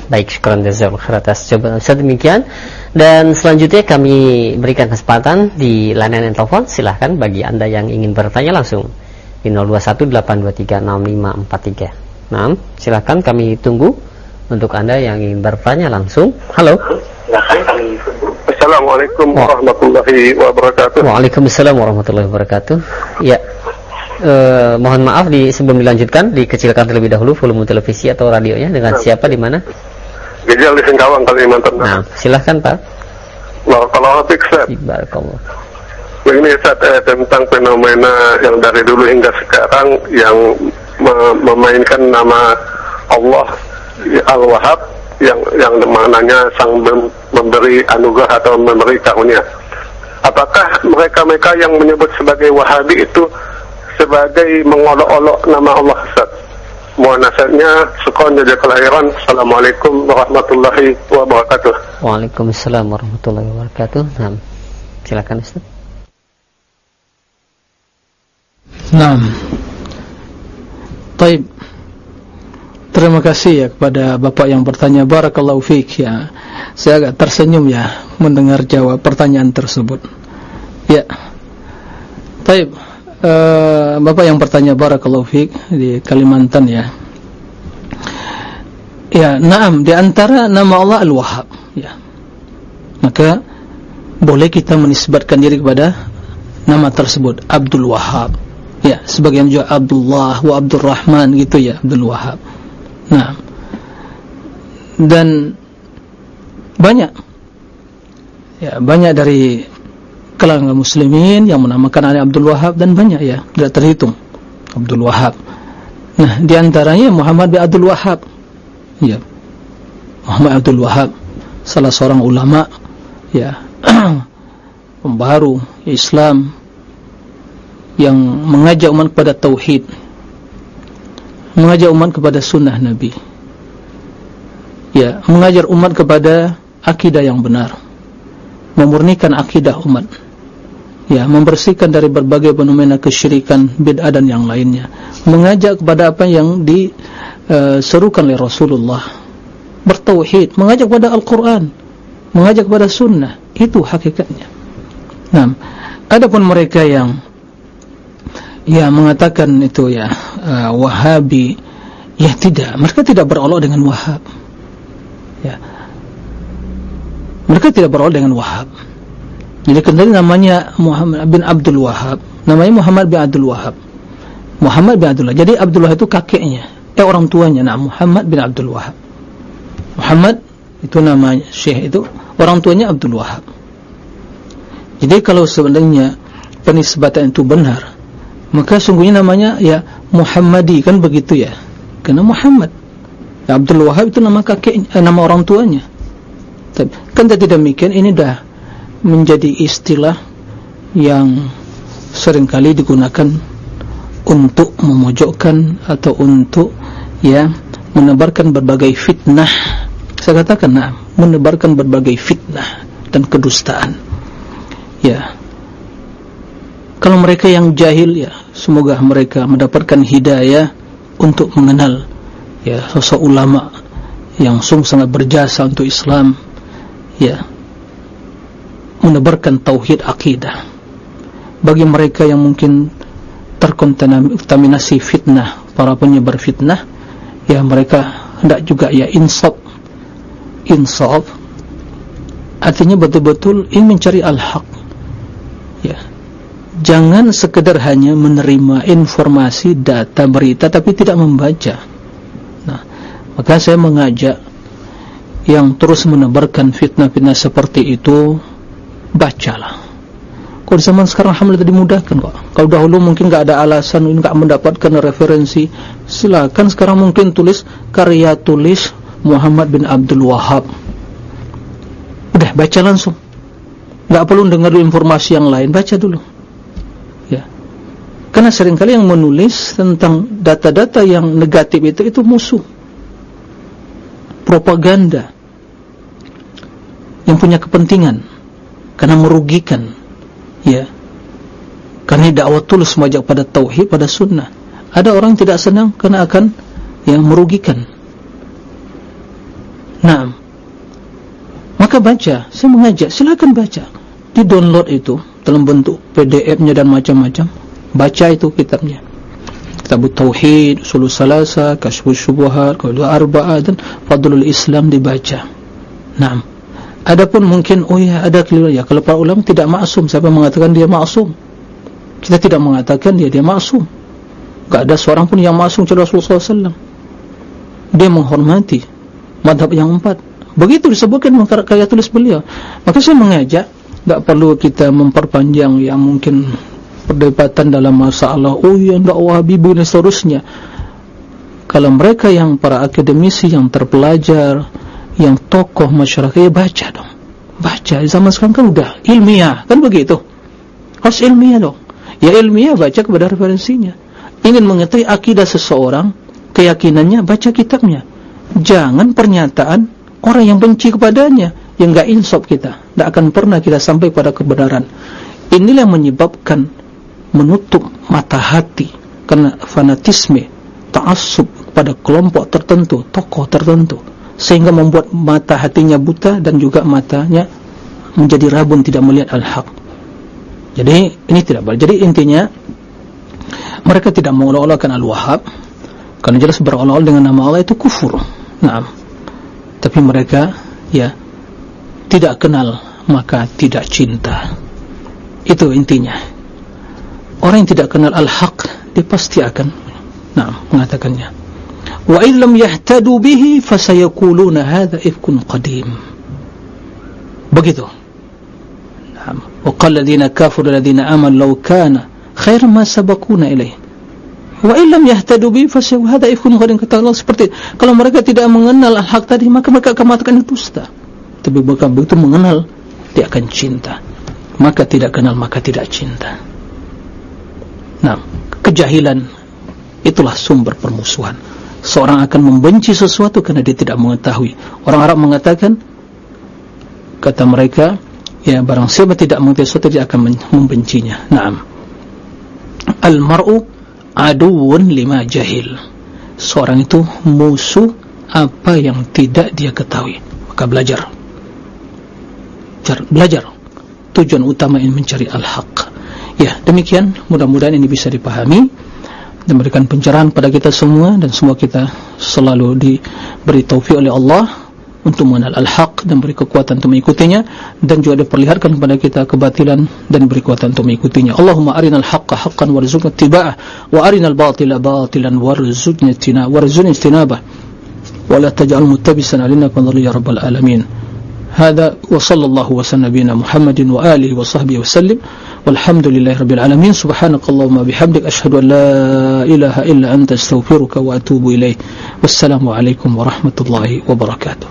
Baik, syukuran jazakallahu khair atas jawaban Ustaz demikian. Dan selanjutnya kami berikan kesempatan di layanan telepon. Silahkan bagi Anda yang ingin bertanya langsung di 0218236543. Nah, silahkan kami tunggu untuk Anda yang ingin bertanya langsung. Halo. Assalamualaikum warahmatullahi wabarakatuh. Waalaikumsalam warahmatullahi wabarakatuh. Ya. Eh, mohon maaf di sebelum dilanjutkan dikecilkan terlebih dahulu volume televisi atau radionya dengan siapa di mana? Gejal di Singkawang Kalimantan. Nah, silahkan Pak. Barakallahu fiik Ustaz. Barakallahu. Begini Ustaz eh, tentang fenomena yang dari dulu hingga sekarang yang memainkan nama Allah Al-Wahhab yang yang maknanya sang memberi anugerah atau memberi karunia. Apakah mereka-mereka yang menyebut sebagai Wahabi itu sebagai mengolok-olok nama Allah Ustaz? Mohon nasihatnya, syukran jaza kelahiran. Assalamualaikum warahmatullahi wabarakatuh. Waalaikumsalam warahmatullahi wabarakatuh. Nah, silakan Ustaz. Naam. Baik. Terima kasih ya kepada Bapak yang bertanya. Barakallahu fiqh ya. Saya agak tersenyum ya mendengar jawab pertanyaan tersebut. Ya. Baik uh, Bapak yang bertanya Barakallahu fiqh di Kalimantan ya. Ya, naam di antara nama Allah Al-Wahhab ya. Maka boleh kita menisbatkan diri kepada nama tersebut Abdul Wahhab. Ya, sebagian juga Abdullah wa Abdul Rahman gitu ya Abdul Wahhab Nah, dan banyak, ya banyak dari kalangan muslimin yang menamakan Ali Abdul Wahab dan banyak ya tidak terhitung. Abdul Wahab. Nah, diantaranya Muhammad bin Abdul Wahab, ya. Muhammad Abdul Wahab, salah seorang ulama, ya pembaru Islam yang mengajak umat kepada tauhid mengajak umat kepada sunnah Nabi. Ya mengajar umat kepada akidah yang benar. Memurnikan akidah umat. Ya membersihkan dari berbagai fenomena kesyirikan bid'ah dan yang lainnya. Mengajak kepada apa yang diserukan oleh Rasulullah. Bertauhid mengajak kepada Al-Quran. Mengajak kepada sunnah. Itu hakikatnya. Nah adapun mereka yang ya mengatakan itu ya uh, Wahabi ya tidak. Mereka tidak berolok dengan Wahab. Ya. Mereka tidak berawal dengan Wahab. Jadi kendali namanya Muhammad bin Abdul Wahab. Namanya Muhammad bin Abdul Wahab. Muhammad bin Abdullah. Jadi Abdullah itu kakeknya. Eh orang tuanya. Nah Muhammad bin Abdul Wahab. Muhammad itu namanya Syekh itu orang tuanya Abdul Wahab. Jadi kalau sebenarnya penisbatan itu benar maka sungguhnya namanya ya Muhammadi. Kan begitu ya. Karena Muhammad. Ya, Abdul Wahab itu nama kakek eh, nama orang tuanya. Tapi, kan tidak demikian ini dah menjadi istilah yang seringkali digunakan untuk memojokkan atau untuk ya menebarkan berbagai fitnah. Saya katakan nah menebarkan berbagai fitnah dan kedustaan. Ya kalau mereka yang jahil ya semoga mereka mendapatkan hidayah untuk mengenal ya sosok ulama yang sungguh sangat berjasa untuk Islam ya menebarkan tauhid akidah. Bagi mereka yang mungkin terkontaminasi fitnah para penyebar fitnah ya mereka hendak juga ya insaf insaf. Artinya betul-betul ingin mencari al-haq ya jangan sekedar hanya menerima informasi data berita tapi tidak membaca. Nah maka saya mengajak yang terus menebarkan fitnah-fitnah seperti itu bacalah. Kalau zaman sekarang alhamdulillah dimudahkan kok. Kalau dahulu mungkin enggak ada alasan enggak mendapatkan referensi. Silakan sekarang mungkin tulis karya tulis Muhammad bin Abdul Wahab. Udah baca langsung. Nggak perlu dengar informasi yang lain. Baca dulu karena seringkali yang menulis tentang data-data yang negatif itu itu musuh. Propaganda. Yang punya kepentingan. Karena merugikan. Ya. Karena dakwah tulus mengajak pada tauhid pada sunnah. Ada orang tidak senang karena akan yang merugikan. Nah. Maka baca. Saya mengajak silakan baca. Di download itu dalam bentuk PDF-nya dan macam-macam baca itu kitabnya. Kitab tauhid usul salasa kasyfus syubhat qaul arba'ah dan fadlul islam dibaca. Nah adapun mungkin oh ya ada keliru. Ya kalau para ulama tidak maksum siapa mengatakan dia maksum? Kita tidak mengatakan dia dia maksum. Enggak ada seorang pun yang maksum kecuali Rasulullah sallallahu dia menghormati madhab yang empat. Begitu disebutkan karya tulis beliau. Maka saya mengajak tak perlu kita memperpanjang yang mungkin perdebatan dalam masalah oh yang dakwah wahabibu dan seterusnya. Kalau mereka yang para akademisi yang terpelajar yang tokoh masyarakat ya baca dong. Baca. Zaman sekarang kan udah. Ilmiah. Kan begitu? Harus ilmiah dong. Ya ilmiah baca kepada referensinya. Ingin mengetahui akidah seseorang keyakinannya baca kitabnya. Jangan pernyataan orang yang benci kepadanya yang enggak insaf kita. Tidak akan pernah kita sampai pada kebenaran. Inilah yang menyebabkan menutup mata hati karena fanatisme ta'assub pada kelompok tertentu tokoh tertentu sehingga membuat mata hatinya buta dan juga matanya menjadi rabun tidak melihat al-haq. Jadi ini tidak boleh. Jadi intinya mereka tidak mengolok-olokkan al-wahab karena jelas berolok dengan nama Allah itu kufur. Nah tapi mereka ya tidak kenal maka tidak cinta. Itu intinya orang yang tidak kenal al-haq dia pasti akan nah mengatakannya. Wa illam yahtadu bihi fasayakuluna hadha ifkun qadim. Begitu. Wa qala ladina kafaru ladina aman law kana khairan ma sabaquna ilaih wa illam yahtadu bihi fasayakuluna hadha ifkun qadim kata Allah seperti kalau mereka tidak mengenal al-haq tadi maka mereka akan mengatakan itu dusta. Tapi bukan begitu mengenal dia akan cinta. Maka tidak kenal maka tidak cinta nah kejahilan itulah sumber permusuhan. Seorang akan membenci sesuatu karena dia tidak mengetahui. Orang Arab mengatakan kata mereka ya barang siapa tidak mengetahui sesuatu dia akan membencinya. Naam. Al-mar'u aduun lima jahil. Seorang itu musuh apa yang tidak dia ketahui. Maka belajar. Belajar. Tujuan utama ini mencari al-haq ya demikian. Mudah-mudahan ini bisa dipahami dan memberikan pencerahan pada kita semua dan semua kita selalu diberi taufik oleh Allah untuk mengenal al-haq dan beri kekuatan untuk mengikutinya dan juga diperlihatkan kepada kita kebatilan dan beri kekuatan untuk mengikutinya. Allahumma arinal haqqa haqqan warzuqna tiba'ah wa arinal batila batilan warzuqna tina warzuqna istinabah wa la taj'al muttabisan alina kan ya rabbal alamin هذا وصلى الله وسلم نبينا محمد وآله وصحبه وسلم والحمد لله رب العالمين. سبحانك اللهم بحمدك أشهد أن لا إله إلا أنت أستغفرك وأتوب إليه والسلام عليكم ورحمة الله وبركاته.